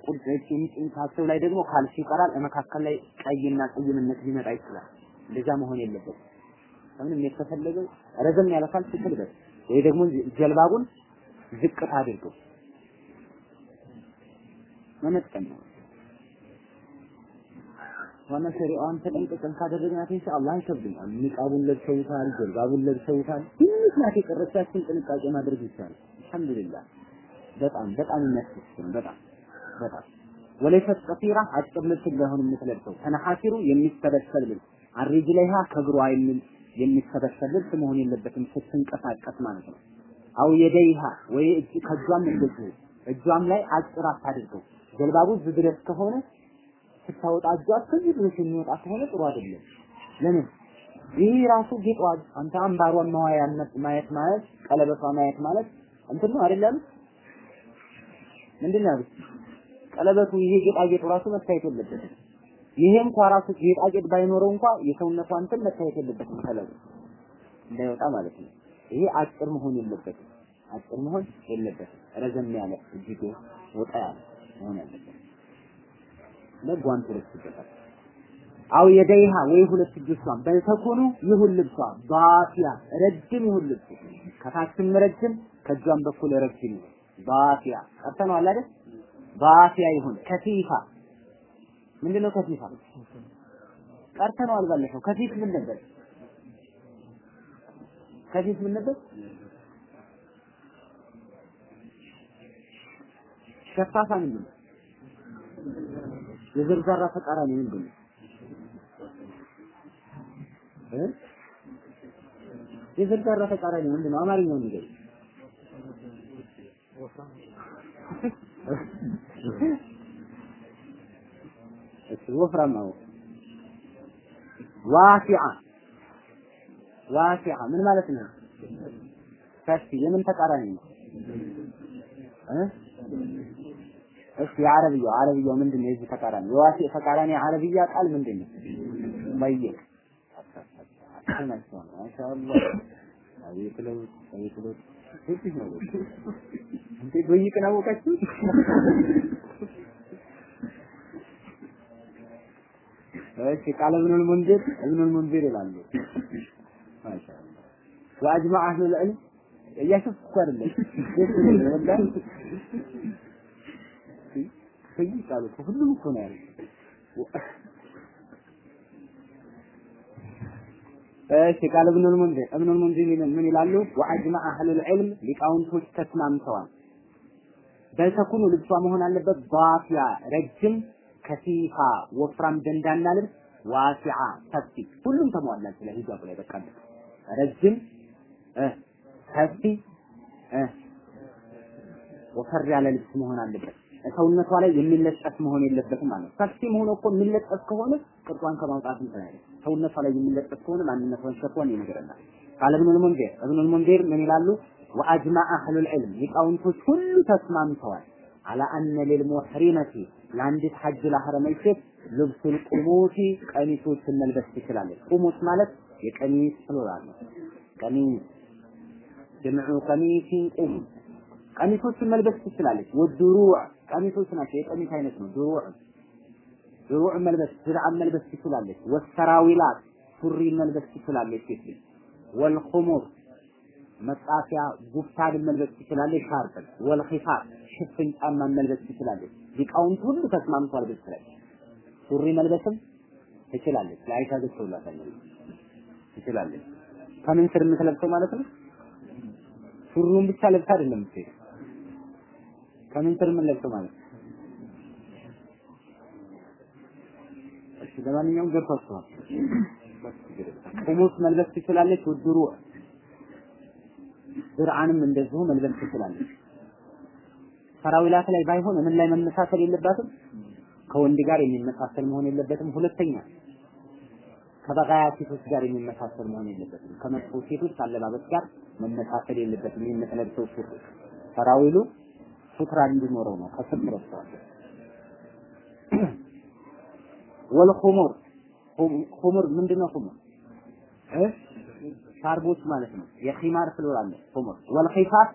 ቁርጭምጭሚታቸው ላይ ደግሞ ካልሲ ይቀራል። መካከል ላይ ቀይና ቀይምነት ሊመጣ ይችላል። እንደዛ መሆን የለበትም። ምንም የተፈለገው ረዘም ያለ ካልሲ ትልበስ ወይ ደግሞ ጀልባቡን ዝቅት አድርገው መመጠን ነው። ዋና ሸሪዓዋን ተጠንቅቀን ካደረግናት ኢንሻአላህ አይከብድም። ኒቃቡን ለብሰውታል፣ ጀልባቡን ለብሰውታል። ትንሽ ናት የቀረቻችን ጥንቃቄ ማድረግ ይቻላል። አልሐምዱሊላህ በጣም በጣም የሚያስደስት ነው። በጣም በጣም ወለይሰት ቀሲራ አጭር ልብስ እንዳይሆን የምትለብሰው ተነሐሲሩ የሚሰበሰብ ልብስ አሪጅ ላይሃ ከእግሯ የሚሰበሰብ ልብስ መሆን የለበትም ስትንቀሳቀስ ማለት ነው። አው የደይሃ ወይ እጅ ከእጇም እንደዚሁ እጇም ላይ አጭር አታድርገው። ጀልባቡ እዚህ ከሆነ ስታወጣ እጇ እስከዚህ ድረስ የሚወጣ ከሆነ ጥሩ አይደለም። ለምን? ይህ ራሱ ጌጧ አንተ አምባሯን ማዋያነት ማየት ማለት ቀለበቷ ማየት ማለት እንትን ነው አይደለም? ምንድን ነው? ቀለበቱ ይሄ ጌጣጌጡ ራሱ መታየት የለበትም። ይሄ እንኳ ራሱ ጌጣጌጥ ባይኖረው እንኳ የሰውነቷ እንትን መታየት የለበትም ቀለበቱ እንዳይወጣ ማለት ነው። ይሄ አጭር መሆን የለበትም። አጭር መሆን የለበትም። ረዘም ያለ እጅግ ወጣ ያለ መሆን ያለበት ለጓንት ልብስበታል አው የደይሃ ወይ ሁለት እጆቿን በተኮኑ ይሁን ልብሷ ባፊያ ረጅም ይሁን ልብሱ ከታችም ረጅም ከእጇም በኩል ረጅም ይሁን ባፊያ ቀርተነዋል አይደል ባፊያ ይሁን። ከቲፋ ምንድነው? ከቲፋ ቀርተነዋል ባለፈው ከፊት ምን ነበር? ከፊት ምን ነበር? ሸፋፋ ምንድን ነው የዝርዛራ ተቃራኒ ምንድን ነው እ? የዝርዛራ ተቃራኒ ምንድን ነው አማርኛውን ንገረኝ ወፍራም ነው ዋሲዓ ዋሲዓ ምን ማለት ነው ሰፊ የምን ተቃራኒ ነው እሺ አረብያው ምንድን ነው የዚህ ተቃራኒ የዋሲ ተቃራኒ የአረብያ ቃል ምንድን ነው መይቅ ማሻአላህ አቤት ለውጥ አቤት ለውጥ እዚህ ነው? እንዴ በይቅን አወቃችሁ እሺ ቃል ኢብኑል ሙንዚር ኢብኑል ሙንዚር ይላሉ። ማሻአላህ። ወአጅመዐ አህሉል ዒልም እያሾፍኩ እኮ አይደለም ሁሉም እኮ ነው ያለው እሺ ቃል ኢብኑል ሙንዚር ኢብኑል ሙንዚር ምን ይላሉ? ወአጅመዐ አህሉል ዒልም ሊቃውንቶች ተስማምተዋል። በተኩኑ ልብሷ መሆን አለበት። ባፊያ ረጅም ከሲፋ ወፍራም ደንዳና ልብስ ዋሲዓ ሰፊ ሁሉም ተሟላ ስለ ሂጃብ ላይ በቃ ረጅም ሰፊ ወፈር ያለ ልብስ መሆን አለበት። ሰውነቷ ላይ የሚለጠፍ መሆን የለበትም ማለት ሰፊ መሆኑ እኮ የሚለጠፍ ከሆነ ቅርጿን ከማውጣት እንትን አይደል ሰውነቷ ላይ የሚለጠፍ ከሆነ ማንነቷን ሸፏን ይነግረናል قال ابن المنذر ኢብኑል ሙንዚር ምን ይላሉ وأجمع أهل العلم ሊቃውንቶች ሁሉ ተስማምተዋል على أن للمحرمة ለአንዲት ሐጅ ለሐረመይ ሴት لبس القمص ቀሚሶችን መልበስ ትችላለች። قمص ማለት የቀሚስ plural ነው። ቀሚስ جمع قميص قمص ቀሚሶችን መልበስ ትችላለች። والدروع ቀሚሶች ናቸው፣ የቀሚስ አይነት ነው። دروع دروع መልበስ درعا መልበስ ትችላለች። والسراويلات ሱሪ መልበስ ትችላለች ሴት ልጅ። والخمر መጣፊያ ጉፍታንን መልበስ ትችላለች። ሻርፕን والخفاف ሽፍን ጫማን መልበስ ትችላለች። ሊቃውንት ሁሉ ተስማምቷል በዚህ ላይ ሱሪ መልበስም ትችላለች። ለአይሻ ገብቶላታል ትችላለች። ከምን ስር የምትለብሰው ማለት ነው? ሱሪውን ብቻ ለብሳ አይደለም የምትሄደው። ከምን ስር የምንለብሰው ማለት ነው? እሺ ለማንኛውም ገብቷችኋል። ቁሙስ መልበስ ትችላለች። ውድሩ ድርዓንም እንደዚሁ መልበስ ትችላለች። ሰራዊላት ላይ ባይሆን ምን ላይ መመሳሰል የለባትም? ከወንድ ጋር የሚመሳሰል መሆን የለበትም። ሁለተኛ ከበጋያ ሴቶች ጋር የሚመሳሰል መሆን የለበትም። ከመጥፎ ሴቶች አለባበስ ጋር መመሳሰል የለበትም። የምትለብሰው ሱሪ ሰራዊሉ ሱትራ እንዲኖረው ነው። ከስር ለብሰዋል። ወልኹሙር ኹሙር ምንድነው? ኹሙር እ ሻርቦች ማለት ነው። የ خمار plural አለ خمر والخفاف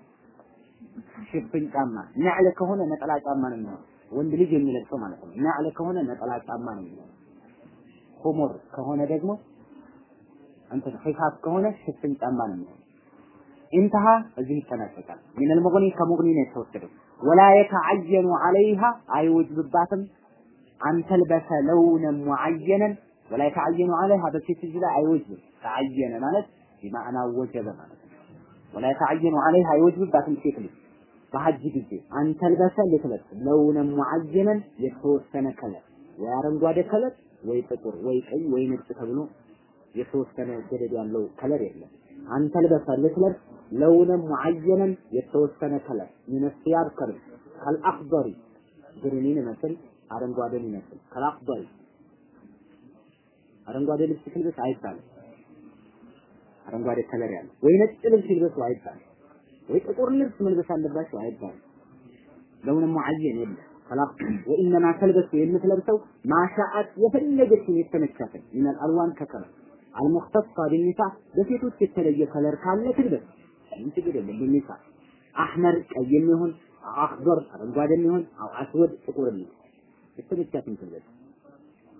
ሽፍን ጫማ نعل ከሆነ ነጠላ ጫማ ነው የሚሆነው። ወንድ ልጅ የሚለብሰው ማለት ነው። نعل ከሆነ ነጠላ ጫማ ነው የሚሆነው። خمر ከሆነ ደግሞ እንትን خفاف ከሆነ ሽፍን ጫማ ነው የሚሆነው። انتهى እዚህ ይጠናቀቃል። من المغني ከሙግኒ ነው የተወሰደው። ولا يتعين عليها አይወጅብባትም معينا ولا يتعين عليها በሴት ልጅ ላይ አይወጅብም። تعين ማለት بمعنى وجب ማለት ነው። ولا يتعين عليها አይወጅብባትም ሴት ልጅ በሐጅ ጊዜ أن تلبس ልትለብስ لونا معينا የተወሰነ color ወይ አረንጓዴ color ወይ ጥቁር ወይ ቀይ ወይ ነጭ ተብሎ የተወሰነ ገደብ ያለው color የለም። أن تلبس ልትለብስ لونا معينا የተወሰነ color من الثياب color كالأخضر green ን አረንጓዴ ሊመስል ከላፍዷል አረንጓዴ ልብስ ትልበስ አይባልም። አረንጓዴ ከለር ያለው ወይ ነጭ ልብስ ይልበሱ አይባልም። ወይ ጥቁር ልብስ መልበስ አለባቸው አይባልም። ለምን ሙዓየን የለም خلاص وانما تلبس የምትለብሰው ማሻአት የፈለገች የተመቻተ من الالوان ككلام المختصة بالنساء በሴቶች የተለየ ከለር ካለ ትልበስ ምን ችግር የለም بالنساء احمر ቀይ የሚሆን አክበር አረንጓዴ የሚሆን አስወድ ጥቁር የሚሆን የተመቻትን ትልበስ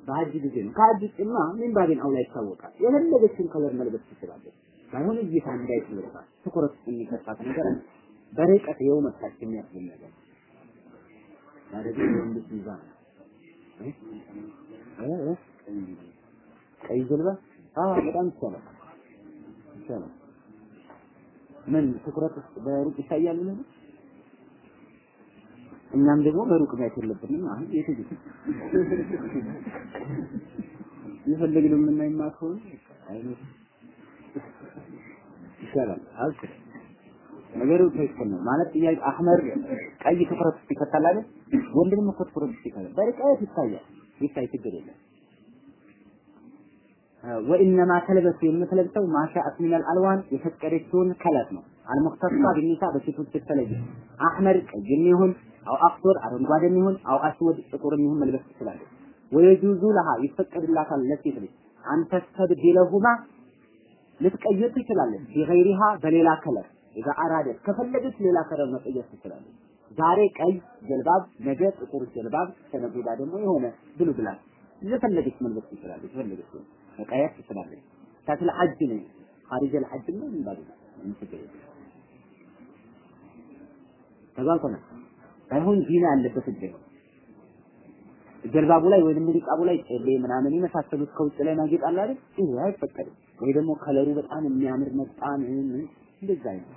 በሀጅ ጊዜ ነው ከሀጅ ውጭማ ምን አውላ ይታወቃል። የፈለገችውን ከለር መልበስ ትችላለች። ባይሆን እይታ እንዳይስብባት ትኩረት የሚሰጣት ነገር በርቀት የው መጣች የሚያስብል ነገር ማለት ወንዶች ይዛ ቀይ ጀልባ? በጣም ይቻላል። ይቻላል። ምን ትኩረት በሩቅ ይታያል? ምን እኛም ደግሞ በሩቅ ማየት የለብንም። አሁን የት ይሄ የፈለግነው የምናይማ ከሆነ አይነት ይሻላል። አልክ ነገሩ ትክክል ነው ማለት ጥያቄ አህመር ቀይ ትኩረት ይከታል አይደል? ወንድንም እኮ ትኩረት ይከታል በርቀት ይታያል። ይታይ ችግር የለም። وإنما تلبس የምትለብሰው ما شاءت من الألوان የፈቀደችውን color ነው። المختصة بالنساء በሴቶች የተለየ أحمر ቀይ የሚሆን أو أخضر አረንጓዴም ይሁን أو أسود ጥቁርም ይሁን መልበስ ትችላለች። ويجوز لها ይፈቀድላታል ለሴት ልጅ أن تستبدلها ልትቀይር ትችላለች። بغيرها በሌላ color إذا أرادت ከፈለገች ሌላ color መቀየር ትችላለች። ዛሬ ቀይ ጀልባብ፣ ነገ ጥቁር ጀልባብ፣ ተነገዳ ደግሞ የሆነ ብሉ ብላል የፈለገች መልበስ ትችላለች። የፈለገች መቀየር ትችላለች። ታትል ሐጅ ነው ኸሪጀ ልሐጅ ነው ምንባሉ ምንችግር ተባልኮናል ባይሆን ዲና ያለበት ነው ጀልባቡ ላይ ወይንም ሪቃቡ ላይ ጨሌ ምናምን የመሳሰሉት ከውጭ ላይ ማጌጥ አለ አይደል? ይሄ አይፈቀድም። ወይ ደግሞ ከለሩ በጣም የሚያምር መጣን እንደዛ አይነት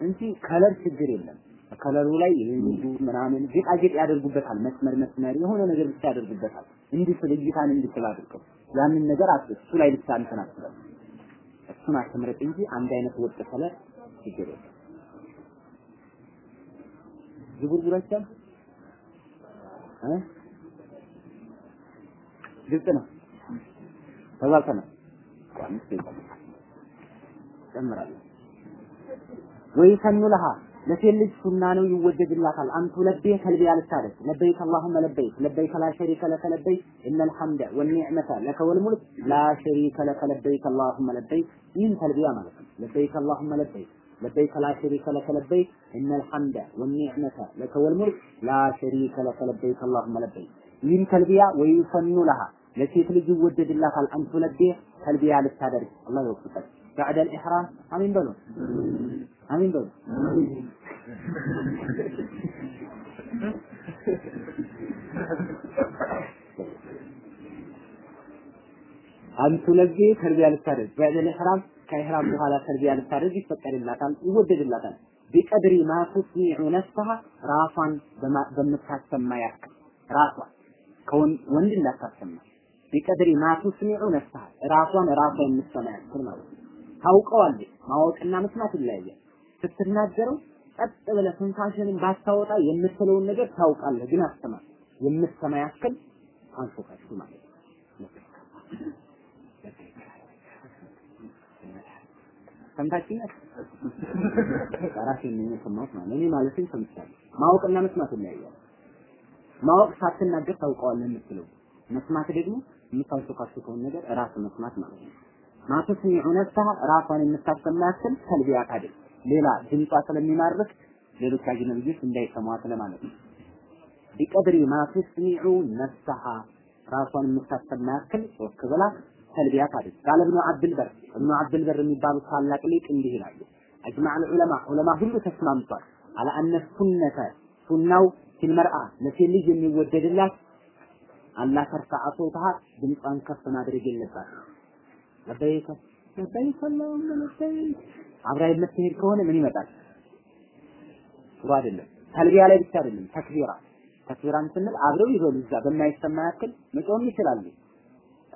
እንጂ color ችግር የለም። color ኡ ላይ ይሄዱ ምናምን ጌጣጌጥ ያደርጉበታል። መስመር መስመር የሆነ ነገር ብቻ ያደርጉበታል። እንዲስል እይታን እንዲስል አድርገው ያንን ነገር እሱ ላይ ብቻ እንትን አትበል። እሱን አትምረጥ እንጂ አንድ አይነት ወጥ color ችግር የለም። ዝጉርጉራቻል እ ግልጽ ነው። ተባልተናል። ጨምራለሁ ويسن لها ለሴት ልጅ ሱና ነው ይወደድላታል። أن تلبي ከልቢ ያልታለች لبيك اللهم لبيك لبيك لا شريك لك لبيك إن الحمد والنعمة لك والملك لا شريك لك لبيك اللهم لبيك ይህን ተልቢያ ማለት ነው። ለበይክ አላሁመ ለበይክ ለበይከ ላ ሸሪከ ለከ ለበይክ እነል ሐምደ ወኒዕመተ ለከ ወልሙልክ ላ ሸሪከ ለከ ለበይክ አላሁመ ለበይክ ይህም ተልቢያ ወይሰኑ ለሃ ለሴት ልጅ ይወደድላታል አንቱ ለቢህ ተልቢያ ልታደርግ አላህ ይወፍቀል بعد الإحرام አሚን በሉ አሚን በሉ አንቱ ለዚህ ተርቢያ ልታደርግ بعد الإحرام ከኢህራም በኋላ ተርቢያ ልታደርግ ይፈቀድላታል ይወደድላታል። ቢቀድሪ ማ ቱስሚዑ ነፍሰሃ ራሷን በምታሰማ ያክል ራሷን ከወንድ እንዳታሰማ። ቢቀድሪ ማ ቱስሚዑ ነፍሰሃ ራሷን ራሷ የምትሰማ ያክል ማለት ነው። ታውቀዋለች ማወቅና መስማት ይለያያል። ስትናገረው ጸጥ ብለህ ትንፋሽንም ባታወጣ የምትለውን ነገር ታውቃለህ ግን አስተማ የምትሰማ ያክል አንፎካችሁ ማለት ነው ሰምታችኛል ራሴ የሰማሁት ማለት እኔ ማለትም ሰምቻለሁ። ማወቅና መስማት ይለያያል ማወቅ ሳትናገር ታውቀዋለህ የምትለው። መስማት ደግሞ የምታውቀው ነገር ራስ መስማት ማለት ነው። ማቱስሚዑ ነፍሰሃ ራሷን የምታሰማ ያክል ተልቢያ ታድርግ ሌላ ድምጿ ስለሚማርክ ሌሎች አጅነቢዮች እንዳይሰሟት ለማለት ነው። ቢቀድሪ ማቱስሚዑ ነፍሰሃ ራሷን የምታሰማ ያክል ወክ ብላ ተልቢያ ታድርግ ቃለ እብኑ አብድልበር እብኑ አብድልበር የሚባሉት ታላቅ ሊቅ እንዲህ ይላሉ አጅማዕ ዑለማ ዑለማ ሁሉ ተስማምቷል አለ አነ ሱነተ ሱናው ፊልመርአ ለሴት ልጅ የሚወደድላት አላህ ተርፈዐ ሶውተሃ ድምጿን ከፍ ማድረግ የለባትም ለበይከ ለበይከ አላሁመ ለበይክ አብራ የምትሄድ ከሆነ ምን ይመጣል? ጥሩ አይደለም። ተልቢያ ላይ ብቻ አይደለም፣ ተክቢራ ተክቢራን ስንል አብረው ይበሉ እዛ በማይሰማ ያክል መጾም ይችላሉ።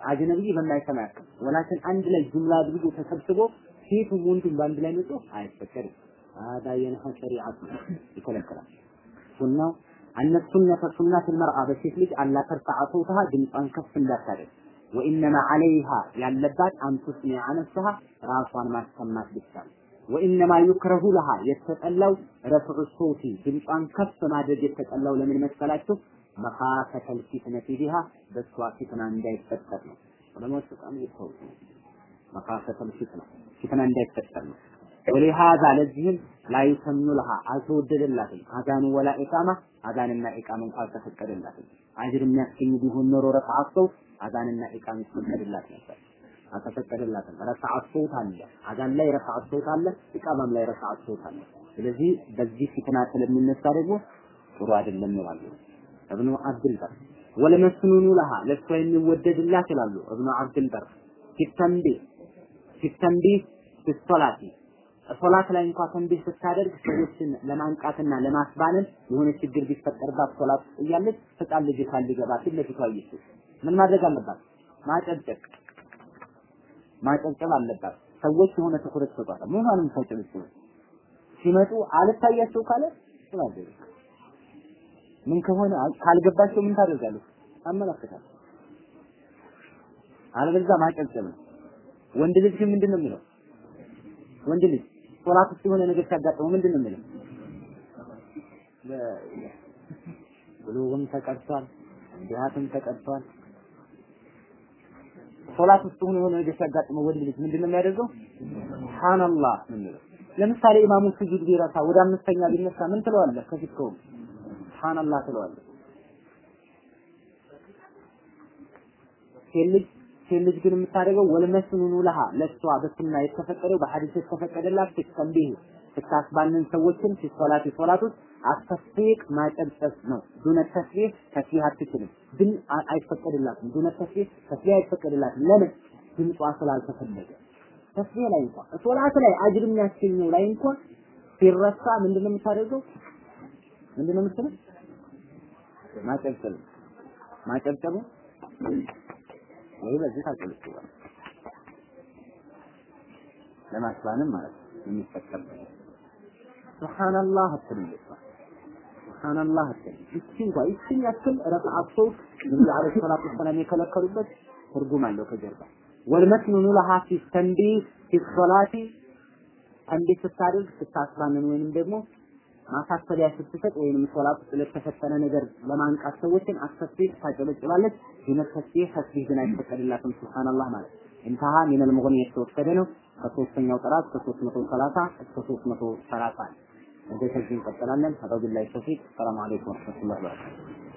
አጅነብይ በማይሰማ ያክል ወላችን አንድ ላይ ጅምላ አድርጎ ተሰብስቦ ሴቱም ወንዱም በአንድ ላይ መጾም አይፈቀድም። هذا ينهى شريعة ይከለከላል። ሱናው አነ ሱነተ ሱናት المرأة በሴት ልጅ አላ ተርፈዐ ሶውተሃ ድምጿን ከፍ እንዳታደርግ ወኢነማ ዐለይሃ ያለባት አንቱስሚዐ ነፍሰሃ ራሷን ማሰማት ብቻ ነው። ወኢነማ ዩክረሁ ለሃ የተጠላው ረፍዑ ሶቲ ድምጿን ከፍ ማድረግ የተጠላው ለምን መሰላችሁ? መካከተል ፊትነቲ ቢሃ በሷ ፊትና እንዳይፈጠር ነው። ዑለማዎች በጣም ይተውት ነው። مخافة الفتنة ፊትና እንዳይፈጠር ነው። ولهذا ለዚህም لا يسن لها አልተወደደላትም። أذان ولا إقامة አዛንና ኢቃም እንኳን አልተፈቀደላትም። አጅር የሚያስገኝ ቢሆን ኖሮ رفع الصوت አዛንና ኢቃም ይፈቀድላት ነበር። አልተፈቀደላትም። رفع الصوت አለ፣ አዛን ላይ رفع الصوت አለ፣ ኢቃማም ላይ رفع الصوت አለ። ስለዚህ በዚህ ፊትና ስለሚነሳ ደግሞ ጥሩ አይደለም ይላሉ እብኑ አብድልበር። ወለመስኑኑ ለሃ ለእሷ የሚወደድላት ይላሉ እብኑ አብድልበር ሲተንቢ ሲተንቢ ሲሶላቲ ሶላት ላይ እንኳን ተንቢህ ስታደርግ ሰዎችን ለማንቃትና ለማስባንን የሆነ ችግር ቢፈጠርባት ሶላት እያለች ህፃን ልጅ ካል ሊገባ ፊት ለፊቷ ምን ማድረግ አለባት? ማጨብጨብ ማጨብጨብ አለባት። ሰዎች የሆነ ትኩረት ሰጧታል። ምንም ሳይጨብጭቡ ሲመጡ አልታያቸው ካለ ስላደረ ምን ከሆነ ካልገባቸው ምን ታደርጋለች? አመለክታል። አለበለዚያ ማጨብጨብ ነው። ወንድ ልጅ ግን ምንድን ነው የሚለው? ወንድ ልጅ ሶላት ውስጥ የሆነ ነገር ሲያጋጥመው ምንድን ነው የሚለው? ብሉግም ተቀድቷል፣ እንዲያትም ተቀድቷል። ሶላት ውስጥ ሆኖ የሆነ ነገር ሲያጋጥመው ወንድ ልጅ ምንድን ነው የሚያደርገው? ሱብሃንአላህ ነው ለምሳሌ ኢማሙ ስጁድ ቢረሳ ወደ አምስተኛ ቢነሳ ምን ትለዋለህ? ከፊት ከሆነ ሱብሃንአላህ ትለዋለህ። ሴት ልጅ ግን የምታደርገው ወልመስኑኑ ለሃ ለሷ በሱና የተፈቀደው በሐዲስ የተፈቀደላት ስትንቢህ ስታስባንን ሰዎችን ሲሶላት ሶላት ውስጥ ማጨብጨብ ነው። ዱነ ተስቢህ ተስቢህ አትችልም፣ ግን አይፈቀድላትም። ዱነ ተስቢህ ተስቢህ አይፈቀድላትም። ለምን? ድምጿ ስላልተፈለገ። ተስቢህ ላይ እንኳን ሶላት ላይ አጅር የሚያስገኘው ላይ እንኳን ሲረሳ ምንድነው የምታደርገው? ምንድነው የምትለው? ማጨብጨብ ማጨብጨቡ? ወይ በዚህ ታጨብጭባል ለማስባንም ማለት የሚፈቀድ ሱብሃንአላህ አትልም ሱብሃንአላህ አትልም። እቺ እንኳን እቺን ያክል ሰው ነብዩ አለይሂ ሰላቱ ወሰላም የከለከሉበት ትርጉም አለው ከጀርባ። ወልመስኑኑ ለሃ ፊ ተንቢህ ፊ ሶላቲ ተንቢህ ስታደርግ ስታስባንን ወይንም ደግሞ ማሳሰቢያ ስትሰጥ ወይንም ሶላት ውስጥ ነገር ለማንቃት ሰዎችን አስተስቢህ ታጨበጭባለች። ዲነት ተስቢህ ግን አይፈቀድላትም። ሱብሃንአላህ ማለት ኢንተሃ ሚነል ሙግኒ የተወሰደ ነው። ከሶስተኛው ጥራት ከ330 እስከ 330 ወደ ከዚህ እንቀጥላለን። ቢላሂ ተውፊቅ። ሰላም አለይኩም ወረህመቱላሂ ወበረካቱህ